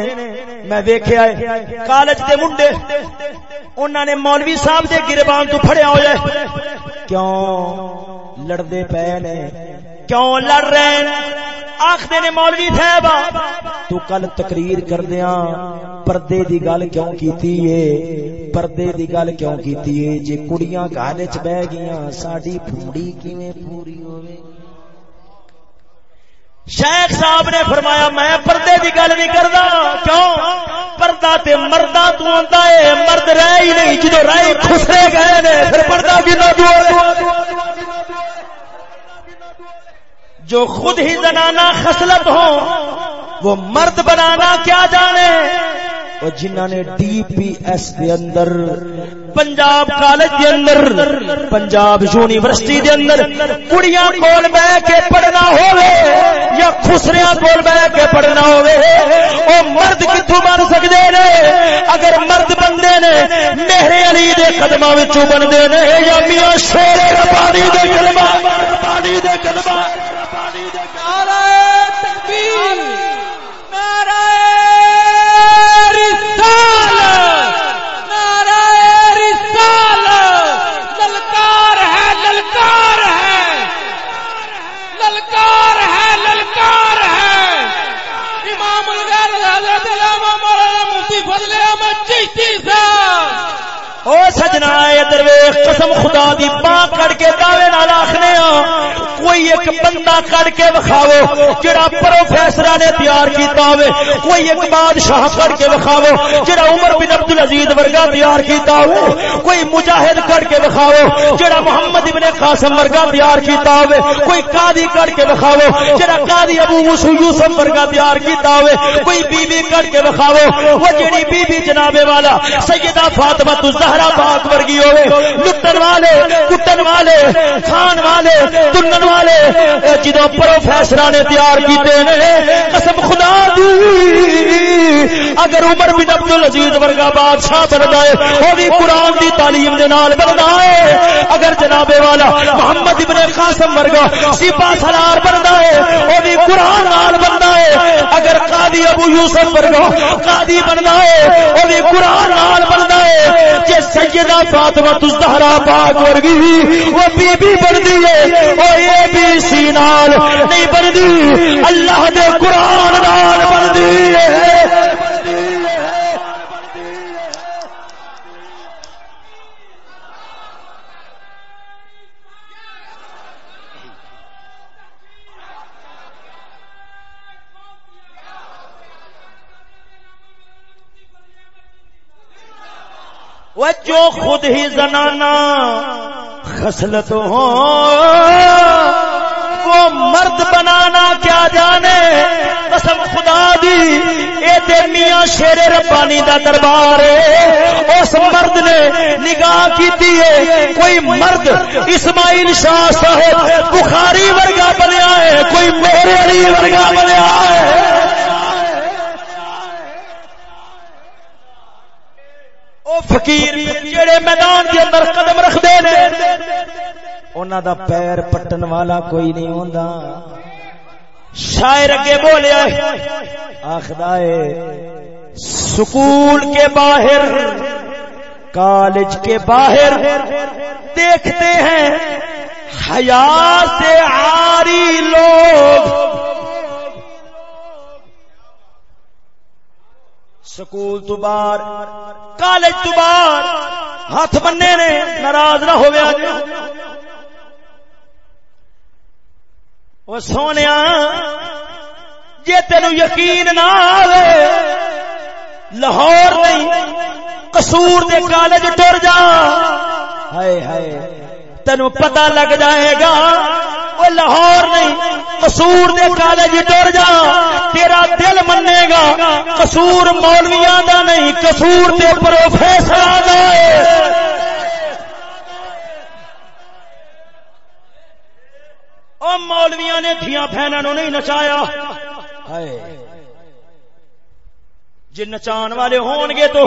میں ویکھیا ہے، کالج دے منڈے، انہاں نے مولوی صاحب دے گربان تو پھڑیا ہو جائے کیوں لڑدے پے نے؟ کیوں لڑ رہے ہیں؟ آخر نے مولوی صاحب، تو کل تقریر کر دیا پردے دی گل کیوں کیتی ہے؟ پردے دی گل کیوں کیتی ہے؟ جے کڑیاں گھر وچ بہ گیاں ساڈی پھوڑی کیویں پوری ہوے شیخ صاحب نے فرمایا، میں پردے کی گل نہیں کرتا کیوں؟ پردہ تے مردہ تو آتا ہے، مرد رہ ہی نہیں جدو رہ خسرے گئے نے، پھر پردہ کی جو خود ہی زنانہ خسلت ہو وہ مرد بنانا کیا جانے؟ اور جنہ نے ڈی پی ایس دے اندر پنجاب کالج دے اندر پنجاب یونیورسٹی دے اندر کڑیاں کول بہ کے پڑھنا ہوے یا خسریاں کول بہ کے پڑھنا ہوے او مرد کتھوں بن سکدے نے؟ اگر مرد بندے نے میرے علی دے قدماں وچوں بندے نے یا میاں شیر ربانی دے قدماں ربانی دے قدماں ربانی دے نعرہ تکبیر۔ باں کے دعوے نال آخنے ہاں۔ کوئی ایک بندہ کڑ کے وکھاو جڑا پروفیسر نے تیار کیتا ہوے، کوئی ایک بادشاہ کڑ کے وکھاو جڑا عمر بن عبد العزیز ورگا تیار کیتا ہو کوئی مجاہد کڑ کے وکھاو جڑا محمد ابن قاسم ورگا تیار کیتا ہوے، کوئی قاضی کڑ کے وکھاو جڑا قاضی ابو موسی یوسف ورگا تیار کیتا ہوے، کوئی بی بی کڑ کے وکھاو وہ جڑی بی بی جناب والا سیدہ فاطمہ الزہرا پاک ورگی ہوے، لٹن والے، کٹن والے، کھان والے، تنن والے نے جدو پروفیسر نے تیار کیتے نے، قسم خدا دی۔ اگر عمر بن عبد العزیز ورگا بادشاہ بندا ہے او بھی قران دی تعلیم دے نال بندا ہے اگر جناب والا محمد ابن قاسم ورگا سپاہ سالار بندا ہے او بھی قران نال بندا ہے اگر قاضی ابو یوسف ورگا قاضی بننا ہے وہ بھی قرآن نال بننا ہے جی سیدہ فاطمہ تزدہرا پاک ورگی، وہ بی بی بنتی ہے وہ اے بی نال نہیں بنتی۔ اللہ دے قرآن نال بنتی۔ ہے وہ جو خود ہی زنانا خسلت ہو۔ وہ مرد بنانا کیا جانے؟ قسم خدا دی، اے تے میاں شیر ربانی دا دربار ہے۔ اس مرد نے نگاہ کی ہے، کوئی مرد اسماعیل شاہ صاحب بخاری ورگا بنیا ہے، کوئی میرے علی ورگا بنیا ہے۔ فقیر، جڑے میدان کے اندر قدم رکھتے ہیں انہوں دا پیر پٹن والا کوئی نہیں ہوندا شاعر اگے بولیا آخدا ہے سکول کے باہر کالج کے باہر دیکھتے ہیں حیا سے آری لوگ سکول تو باہر کالج تو باہر ہاتھ بننے نے ناراض نہ ہو وہ سونے جی تین یقین نہ آئے لاہور نہیں کسور دے کالج ٹر جا۔ ہائے ہائے تین پتا لگ جائے گا وہ لاہور نہیں کسور دے کالج ٹر جا۔ تیرا دل منے گا کسور مولویا دا نہیں کسور دے پروفیسر دا۔ مولویا نے دیا بہنوں نہیں نچایا۔ جی نچان والے ہون گے تو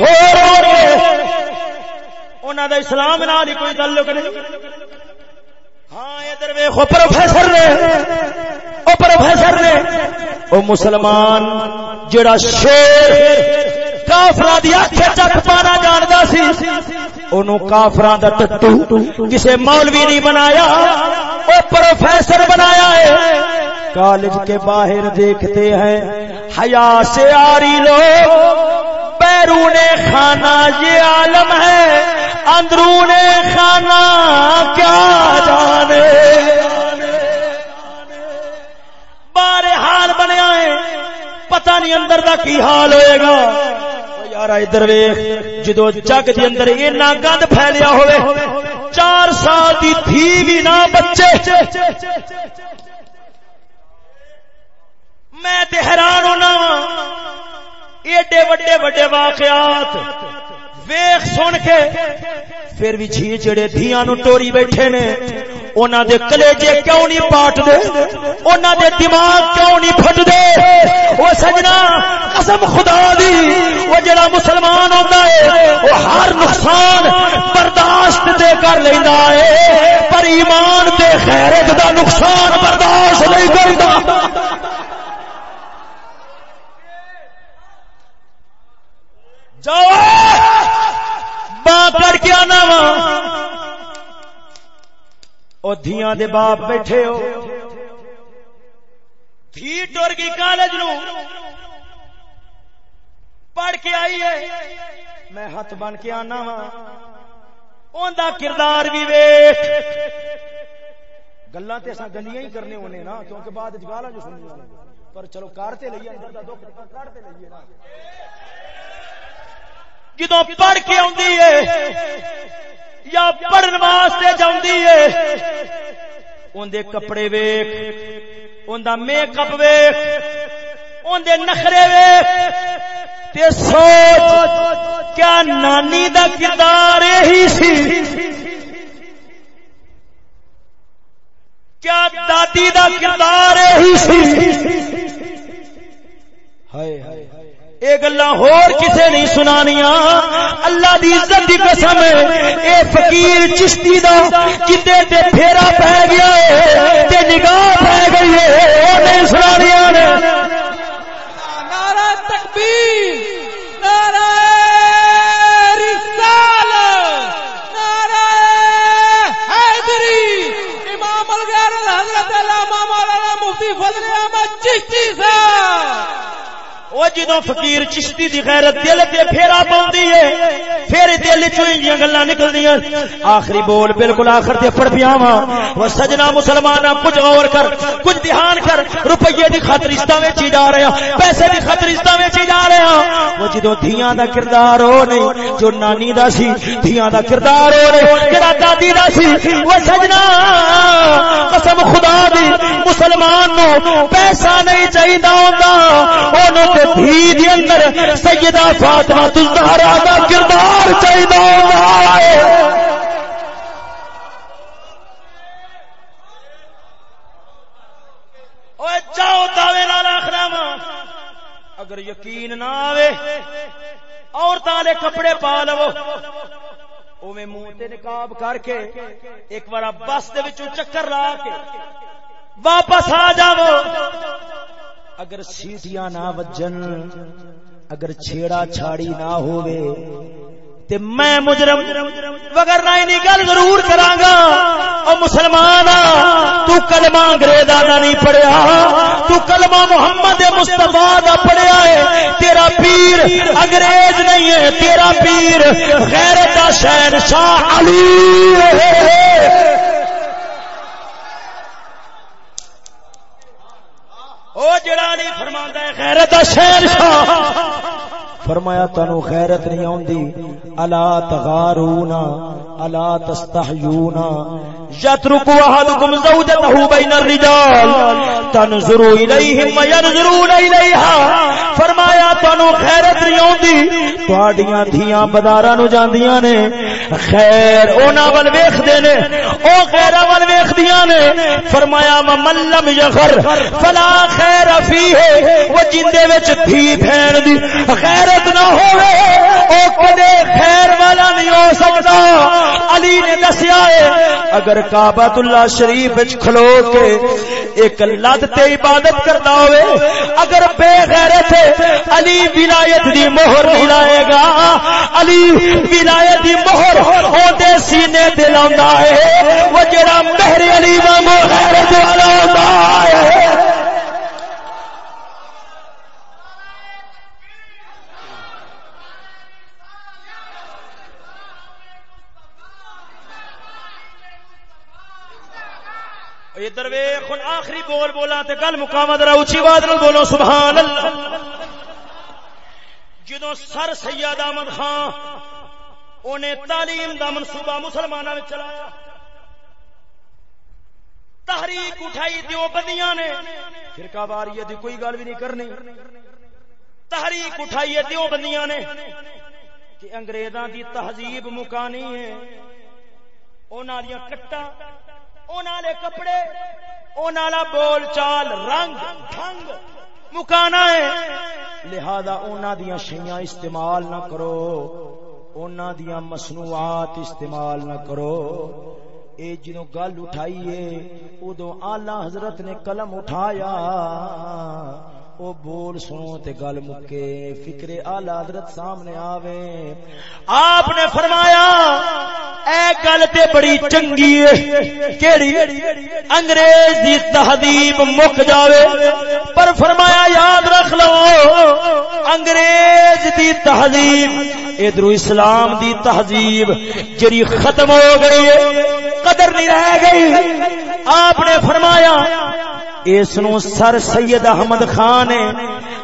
انہوں دا اسلام نال ہی کوئی تعلق نہیں۔ ہاں ادھر ویخو پروفیسر نے۔ او پروفیسر نے۔ او مسلمان، جڑا شیر کافرا دی اکھ چک پانا جاندا سی۔ اونوں کافراں دا ٹٹو کسے مولوی نہیں بنایا، او پروفیسر بنایا ہے۔ کالج کے باہر دیکھتے ہیں، حیا سے آری لوگ۔ بیرون خانہ یہ عالم ہے، اندرون خانہ کیا جانے۔ بارے حال بنیا ہے، پتہ نہیں اندر دا کی حال ہوئے گا۔ یار ادھر ویخ جدو جگ دے اندر اینا گند پھیلیا ہوئے چار سال دی تھی بھی نہ بچے میں تے حیران ہونا ایڈے وڈے وڈے واقعات ویخ سن کے پھر بھی جھی جڑے دھیاں نو ٹوری بیٹھے نے اونا دے کلیجے کیوں نہیں پاٹ دے؟ اونا دے دماغ کیوں نہیں پھٹ دے؟ وہ سجنا، قسم خدا دی وہ جڑا مسلمان ہوتا ہے وہ ہر نقصان برداشت دے کر لینا ہے، پر ایمان دے خیرت دا نقصان برداشت نہیں کرتا جاؤ! باپ کر کے آنا وا او دھیاں دے باپ بیٹھے ہو۔ دھی ٹور گئی کالج نو۔ پڑھ کے آئی ہے۔ میں ہاتھ بن کے آنا وا ان دا کردار بھی ویخ گلا تو گلیاں ہی کرنے ہونے نا، کیونکہ بعد گالا جو سننی پر چلو کارتے لئیے، اندر دا دکھ کارتے لئیے نا۔ جدو پڑھ کے آدھی ہے یا پڑھن واسطے جاندی ہے اندے کپڑے ویخ اندا میک اپ ویخ اندے نخرے ویخ تے سوچ کیا نانی دا کردار یہی سی؟ کیا دادی دا کردار یہی سی؟ ہائے ہائے ہائے۔ یہ گلا کسے نہیں سنانیا اللہ دی عزت دی قسم اے فقیر چشتی دا کتے تے پھیرا پہ گیا ہے، تے نگاہ پہ گئی ہے۔ وہ جدو فقیر چشتی دی غیرت دل تے پھیرا پاؤندی ہے پھر دل چوں انجیاں گلاں نکلدیاں۔ آخری بول بالکل آخر تے پڑ پیا وا وہ سجنا مسلمان کچھ غور کر، کچھ دھیان کر، روپیے دی خاطر استا وچ جا رہے ہاں، پیسے دی خاطر استا وچ جا رہے ہیں وہ جدو دھیاں دا کردار ہو نہیں، جو نانی دا سی، دھیاں دا کردار ہو نہیں، جڑا دادی دا سی، وہ سجنا۔ قسم خدا دی، مسلمان نو پیسہ نہیں چاہیدا ہوندا۔ اونوں تے دھی دی اندر سیدہ فاطمہ الزہرا دا کردار چاہیدا جاؤ دعوے نال آخنا اگر یقین نہ آوے اور تالے کپڑے پا لو۔ اوے منہ تے نقاب کر کے ایک بار بس دے وچوں چکر لا کے واپس آ جاؤ۔ اگر سیٹیاں نہ وجن، اگر چھیڑا چھاڑی نہ ہوئے تے میں مجرم وگر نہ نہیں گل ضرور کراں گا او مسلمان تو کلمہ انگریزا دا نہیں پڑھیا، تو کلمہ محمد مصطفی دا پڑھیا ہے، تیرا پیر انگریز نہیں ہے، تیرا پیر غیرت دا شہنشاہ علی ہے۔ او جڑا نہیں فرماندا ہے غیرت دا شہر شاہ فرمایا تنو غیرت نہیں آندی الا تغارونا الا تستحیونا یترکو احدکم زوجته بین الرجال، تنظروا الیہم وینظرون الیہا۔ فرمایا تنو غیرت نہیں آندی تواڈیاں دھیاں بازاراں نو جاندیاں نے۔ خیر، اونا ول ویکھدے نے۔ او خیرا ول ویکھدیاں نے۔ فرمایا من لم یغر، فلا خیر فیہ۔ وہ جندے وچ دھی بہن دی غیرت غیرت نہ ہوئے، او کدے خیر والا نہیں ہو سکتا۔ علی نے دسیا ہے، اگر کعبۃ اللہ شریف وچ کھلو کے ایک لد تے عبادت کرتا ہوئے، اگر بے غیرت ہے علی ولایت دی مہر نہیں لائے گا، علی ولایت دی مہر او دے سینے تے لاوندا ہے وہ جڑا مہر علی وانگو غیرت والا ہوندا ہے۔ ادھر ویخ آخری بول بولا تے گل مقام ذرا اچھی آواز نال بولو سبحان اللہ جدو سر سید احمد خان انہیں تعلیم دا منصوبہ مسلمانوں میں چلایا، تحریک اٹھائی دیو بندیاں نے فرقہ باری دی کوئی گل بھی نہیں کرنی۔ تحریک اٹھائی دیو بندیاں نے، کہ انگریزاں دی تہذیب مکانی ہے انہاں دیاں کٹا لے کپڑے انہوں بول چال رنگ ڈھنگ مکانا ہے۔ لہذا انہوں دیا شیاں استعمال نہ کرو انہوں دیا مصنوعات استعمال نہ کرو۔ اے جنوں گل اٹھائیے ادو آلہ حضرت نے قلم اٹھایا۔ او بول سنو تے گل مکے فکر آلہ حضرت سامنے آوے۔ آپ نے فرمایا، اے گل تے بڑی چنگی ہے، کیڑی؟ انگریز دی تہذیب مک جاوے۔ پر فرمایا، یاد رکھ لو، انگریز دی تہذیب، ادھر اسلام دی تہذیب جری ختم ہو گئی ہے، قدر نہیں رہ گئی۔ آپ نے فرمایا اس نو سر سید احمد خان نے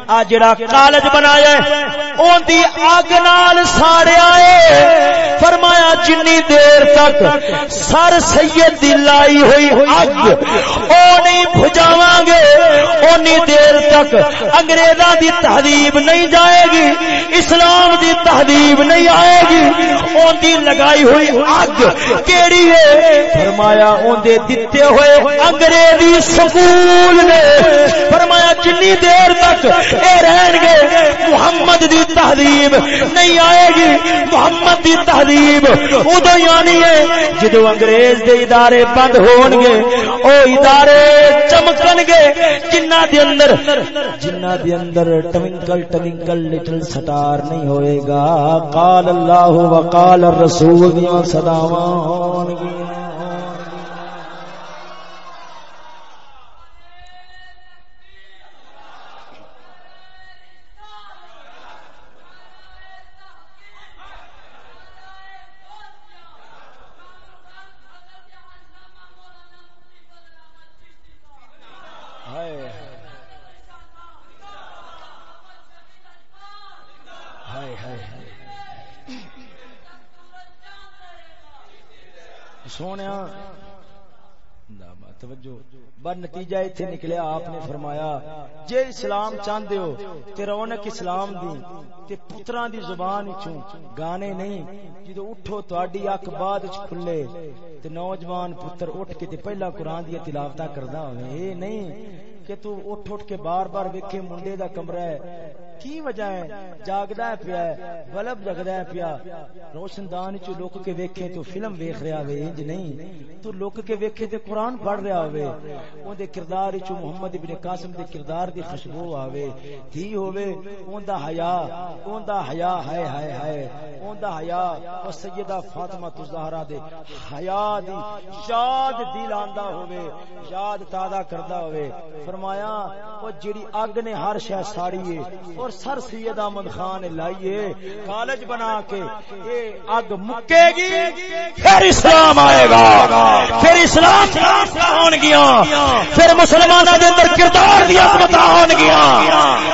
آ جڑا کالج بنایا اون دی اگ نال ساڑیا اے فرمایا جنی دیر تک سر سید دی لائی ہوئی اگ، او نہیں گے، اونی دیر تک انگریزاں دی تہذیب نہیں جائے گی، اسلام دی تہذیب نہیں آئے گی، اون دی لگائی ہوئی اگ کیڑی ہے؟ فرمایا اون دے دتے ہوئے انگریزی سکول نے فرمایا جنی دیر تک اے رہن گے، محمد دی تہذیب نہیں آئے گی، محمد دی تہذیب ادو ہی آنی ہے۔ جدو انگریز دے ادارے بند ہون گے او ادارے چمکن گے جنہ دے اندر، جنہ دے اندر ٹوینکل ٹوینکل لٹل سٹار نہیں ہوئے گا۔ قال اللہ وقال الرسول دیاں صداواں ہون گی سونے توجہ۔ بر نتیجہ اتنے نکلیا، آپ نے فرمایا، جے اسلام چاہتے ہو، تے رونق اسلام دی، تے پتراں دی زبان وچوں گانے نہیں جدو اٹھو تہاڈی اکھ بعد وچ کھلے، تے نوجوان پتر اٹھ کے تے پہلا قرآن دی تلاوتاں کردا ہوے۔ اے نہیں کہ تو اٹھ اٹھ کے بار بار ویکھے، منڈے دا کمرہ ہے کی وجہ ہے؟ جاگدا پیا ہے بلب جگدا پیا۔ روشن دان چ لوک کے ویکھے تو فلم ویکھ رہا وے انج نہیں۔ تو لوک کے ویکھے تے قرآن پڑھ رہا ہوے اون دے کردار وچ محمد ابن قاسم دے کردار دی خوشبو آوے۔ تھی ہوے اون دا حیا، اون دا حیا، ہائے ہائے ہائے۔ اون دا حیا او سیدہ فاطمہ الزہرا دے حیا دی یاد دل آندا ہوے یاد تازہ کردا ہوے فرمایا، او جڑی اگ نے ہر شے ساڑی ہے اور سر سید احمد خان لائیے، کالج بنا کے یہ اگ مکے گی، پھر اسلام آئے گا، پھر اسلام ہون گیا، پھر مسلمانوں کے اندر کردار دیا ہون گیا۔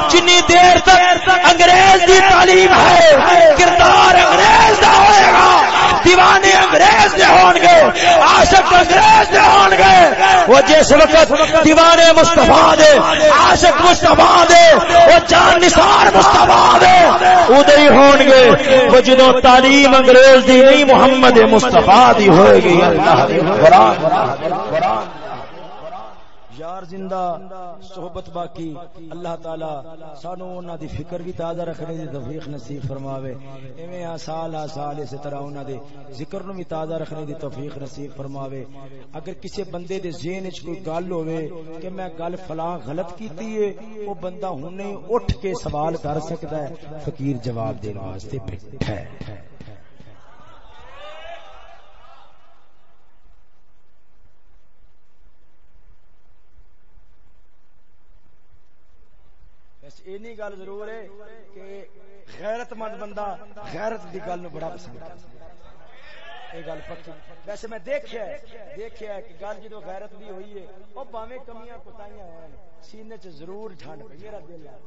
جنی دیر تک انگریز دی تعلیم ہے، کردار انگریز دا ہوئے گا۔ دیوانے انگریز دے ہون گے، عاشق انگریز دے ہون گے۔ وہ جس وقت دیوانے مصطفیٰ دے، عاشق مصطفیٰ دے، وہ جان نثار مصطفیٰ دے اودے ہی ہون گے۔ وہ جدو تعلیم انگریز دی نہیں، محمد مصطفیٰ دی ہوئے گی، اللہ دی قرآن قرآن یار زندہ صحبت باقی، اللہ تعالی سانو انہاں دی فکر بھی تازہ رکھنے دی توفیق نصیب فرماوے۔ ایویں آ سال آ سال اسی طرح انہاں دے ذکر نو بھی تازہ رکھنے دی توفیق نصیب فرماوے۔ اگر کسی بندے دے ذہن وچ کوئی گل ہوے کہ میں گل فلاں غلط کیتی ہے او بندہ ہنے اٹھ کے سوال کر سکدا ہے، فقیر جواب دین واسطے بیٹھا ہے۔ اینی گل ضرور ہے کہ غیرت مند بندہ غیرت دی گل نو بڑا پسند کرتا ہے۔ یہ گل پکی۔ ویسے میں دیکھیا ہے دیکھیا ہے کہ گل جدو غیرت دی ہوئی ہے، او باویں کمیاں کوتاہیاں ہیں۔ سینے چ ضرور ٹھنڈ میرا دل ہے۔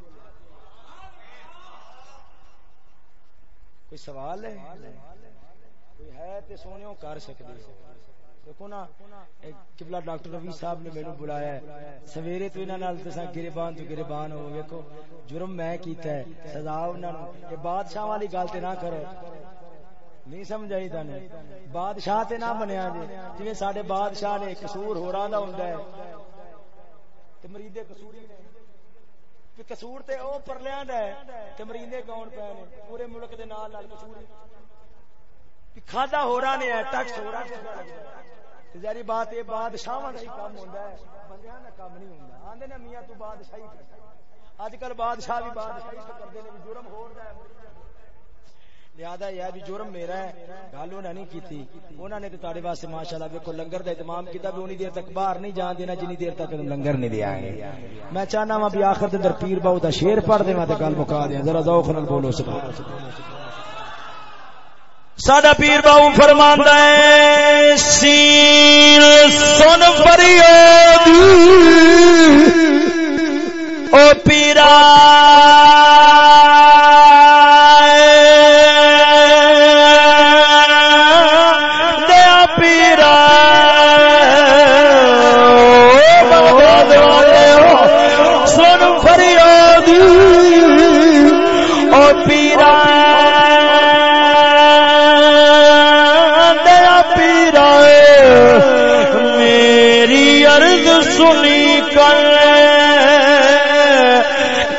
کوئی سوال ہے؟ کوئی ہے تے سونےوں کر سکدے ہو دیکھو نا قبلہ ڈاکٹر رفیع صاحب نے میرے بلایا ہے۔ سویرے تو انہاں نال تساں گریبان تو گریبان ہو، ویکھو، جرم میں کیتا ہے، سزا انہاں نو یہ بادشاہ والی گل تے نہ کرو۔ نہیں سمجھ آئی تانوں۔ بادشاہ تے نہ بنیا جی جویں ساڈے بادشاہ نے قصور ہوراں دا ہوندا ہے، تے مریدے قصوری نے کہ قصور تے او پرلیاں دا ہے، تے مریندے کون پے نے؟ پورے ملک دے نال نال قصور کھادا ہوراں نے ہے ٹیکس ہوراں ظاہری بات یہ بادشاہ کام ہوتا ہے۔ بندیاں کا کام نہیں ہوتا آدھے نا میاں تو بادشاہی اج کل بادشاہ بھی بادشاہی کرتے ہیں جرم ہو رہا ہے۔ لہذا یہ بھی جرم میرا ہے۔ گل انہوں نے کی انہوں نے واسطے ماشاء اللہ لنگر کا اہتمام بھی، اونی دیر تک باہر نہیں جان دینا، جنی دیر تک لنگر نہیں دیا گے۔ میں چاہنا وا بھی آخر اندر پیر باؤ کا شیر پڑھ دے میں گل مکا دیا۔ ذرا ذوق نال بولو، سبحان ساڈا پیر باؤ فرماندہ ہے سین سن فریاد او پیرا۔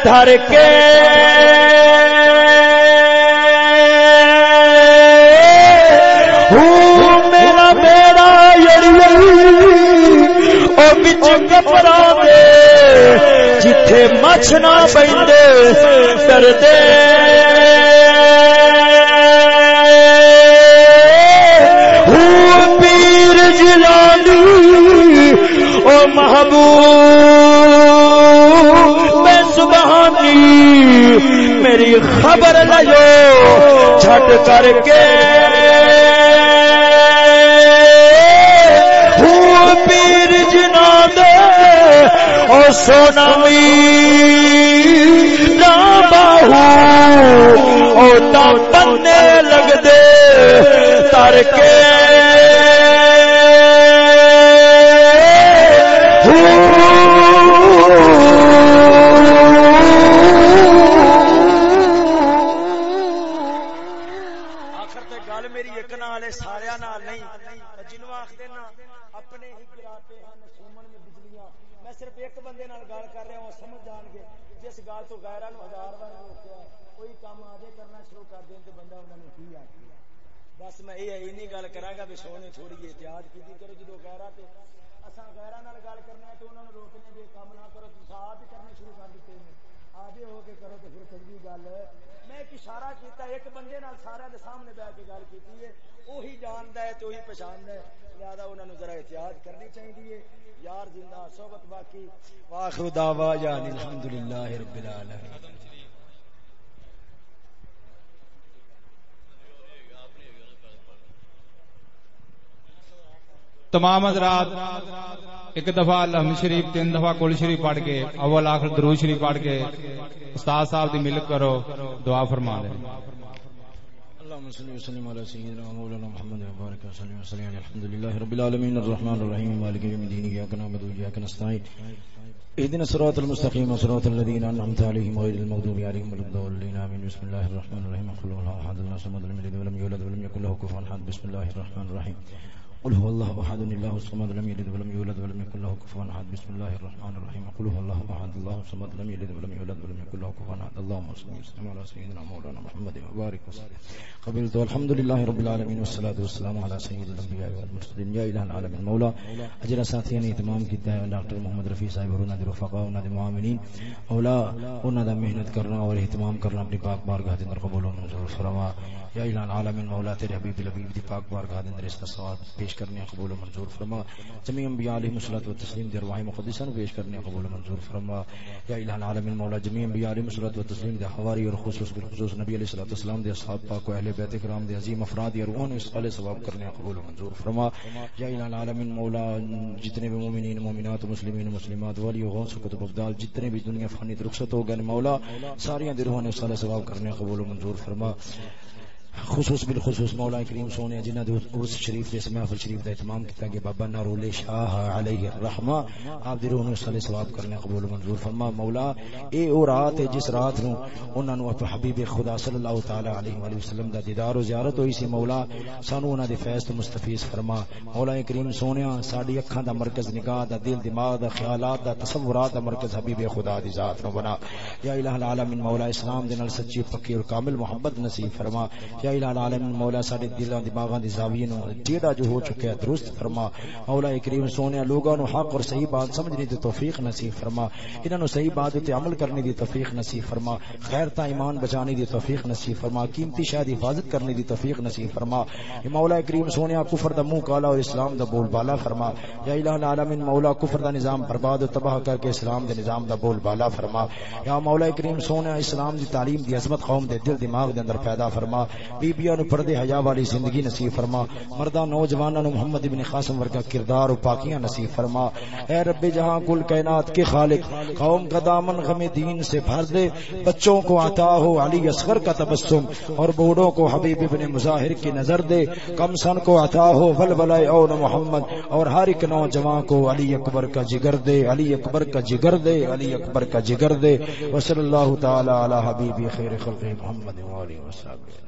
دھر کے۔ میرا میرا بچ کپڑا دے۔ جتھے مچھ نہ پہ ڈردے پیر جلانی او محبوب۔ خبر لو چھٹ کر کے۔ پیر جنا دے او سونا او تا لگ دے، تر کے۔ بس میں یہ نہیں گل کرا گا بھی سونے تھوڑی جی احتیاط کی کرو، جدو غیرہ تے اساں غیرہ نال گل کرنا ہے تو انہوں نے روکنے دے کام نہ کرو تو آپ ہی کرنے شروع کر دیتے ہیں۔ آدھے ہو کے کرو تو پھر چنگی گل۔ ہے میں ایک اشارہ کیتا، ایک بندے نال سارے دے سامنے بیٹھ کے گل کیتی ہے۔ وہی جاندا ہے تو وہی پہچاندا ہے۔ لہذا انہاں نو ذرا احتیاط کرنی چاہیے یار زندہ، صحبت باقی۔ واخر دعوا جان الحمدللہ رب العالمین۔ تمام حضرات، ایک دفعہ الحمد شریف، تین دفعہ کل شریف پڑھ کے، اول آخر درو شریف پڑھ کے، استاد صاحب دی ملک کرو، دعا فرما دیں اللهم صل وسلم على سيدنا مولانا محمد وبارك وسلم وسلم الحمد لله رب العالمين الرحمن الرحيم مالك يوم الدين اياك نعبد واياك نستعين اهدنا الصراط المستقيم صراط الذين انعمت عليهم غير المغضوب عليهم ولا الضالين امين بسم الله الرحمن الرحيم قل هو احد الله الصمد لم يلد ولم يولد ولم يكن له كفوا احد. بسم الله الرحمن الرحيم قل هو الله احد الله الصمد لم يلد ولم يولد ولم يكن له كفوا احد بسم الله الرحمن الرحيم. قل هو الله احد الله الصمد لم يلد ولم يولد ولم يكن له كفوا احد اللهم صل وسلم على سيدنا مولانا محمد وبارك وسلم. قبلت الحمد لله رب العالمين والصلاه والسلام على سيد الانبياء والمرسلين. يا اله العالمين. مولا اجر ساتھیوں نے اہتمام کیتا ہے ڈاکٹر محمد رفیع صاحب اور انہاں دے رفقا انہاں دے معاونین مولا انہاں دا محنت کرنا اور اہتمام کرنا اپنی پاک بارگاہ دے اندر قبول و منظور فرما. یا الہ العالمین، مولا، تیرے حبیب الحبیب دی پاک بارگاہ دے اندر اس کا ثواب پیش کرنے قبول و منظور فرما۔ جميع انبیاء علیہ الصلوۃ والتسلیم دی ارواح مقدسہ نو پیش کرنے قبول و منظور فرما۔ یا الہ العالمین مولا جميع انبیاء علیہ الصلوۃ والتسلیم دی حواری اور خصوص بالخصوص نبی علیہ الصلوۃ والسلام دی اصحاب پاک و اہل بیت کرام دی عظیم افراد دی روحوں اس قال ثواب کرنے قبول و منظور فرما۔ یا الہ العالمین مولا، جتنے بھی مومنین، مومنات، مسلمین، مسلمات، ولی و غوث کتب ابدال جتنے بھی دنیا فانی رخصت ہو گئے مولا ساری دی روحوں اس قال ثواب کرنے قبول و منظور فرما۔ خصوص بالخصوص مولا کریم سونے جنہ دے عرس شریف دے محفل شریف دا اہتمام کیتا کہ بابا نارول شاہ علیہ الرحمہ آپ دی روح نو صلی ثواب کرنے قبول و منظور فرما مولا، اے او رات ہے جس رات نو انہاں نو اپنے حبیب خدا صلی اللہ تعالی علیہ والہ وسلم دا دیدار و زیارت ہوئی سی مولا، سانو انہاں دے فیض تو مستفیض فرما۔ مولا کریم سونیا ساڈی اکھاں دا مرکز نگاہ دا دل، دماغ دا خیالات دا تصورات دا مرکز حبیب خدا دی ذات نو بنا۔ یا الہ العالمین، مولا اسلام دے نال سچی پکی اور کامل محبت نصیب فرما۔ یا الہ العالمین مولا ساڈے دلاں دماغاں دی زاویے نو جیڑا جو ہو چکا ہے درست فرما۔ مولا کریم سونیا لوگاں نو حق اور صحیح بات سمجھنے دی توفیق نصیب فرما۔ انہاں نو صحیح بات تے عمل کرنے دی توفیق نصیب فرما۔ خیر تا ایمان بچانے دی توفیق نصیب فرما۔ قیمتی شے حفاظت کرنے دی توفیق نصیب فرما۔ اے مولا کریم سونیا کفر دا منہ کالا اور اسلام دا بول بالا فرما۔ یا الہ العالمین مولا، کفر دا نظام برباد و تباہ کر کے اسلام دے نظام دا بول بالا فرما۔ یا مولا کریم سونیا اسلام دی تعلیم دی عظمت قوم دے دل دماغ دے اندر پیدا فرما۔ بیبیاں نو پردے حیا والی زندگی نصیب فرما۔ مرداں نوجواناں نو محمد ابن قاسم ورگا کردار و پاکیاں نصیب فرما۔ اے رب جہاں کل کائنات کے خالق، قوم کا دامن غم دین سے بھر دے۔ بچوں کو عطا ہو علی اصغر کا تبسم۔ اور بوڑھوں کو حبیب ابن مظاہر کی نظر دے۔ کم سن کو عطا ہو ولولائے اون محمد۔ اور ہر ایک نوجوان کو علی اکبر کا جگر دے۔ علی اکبر کا جگر دے۔ علی اکبر کا جگر دے۔ وصلی اللہ تعالی علی حبیب خیر خلق محمد و آلہ وصحبہ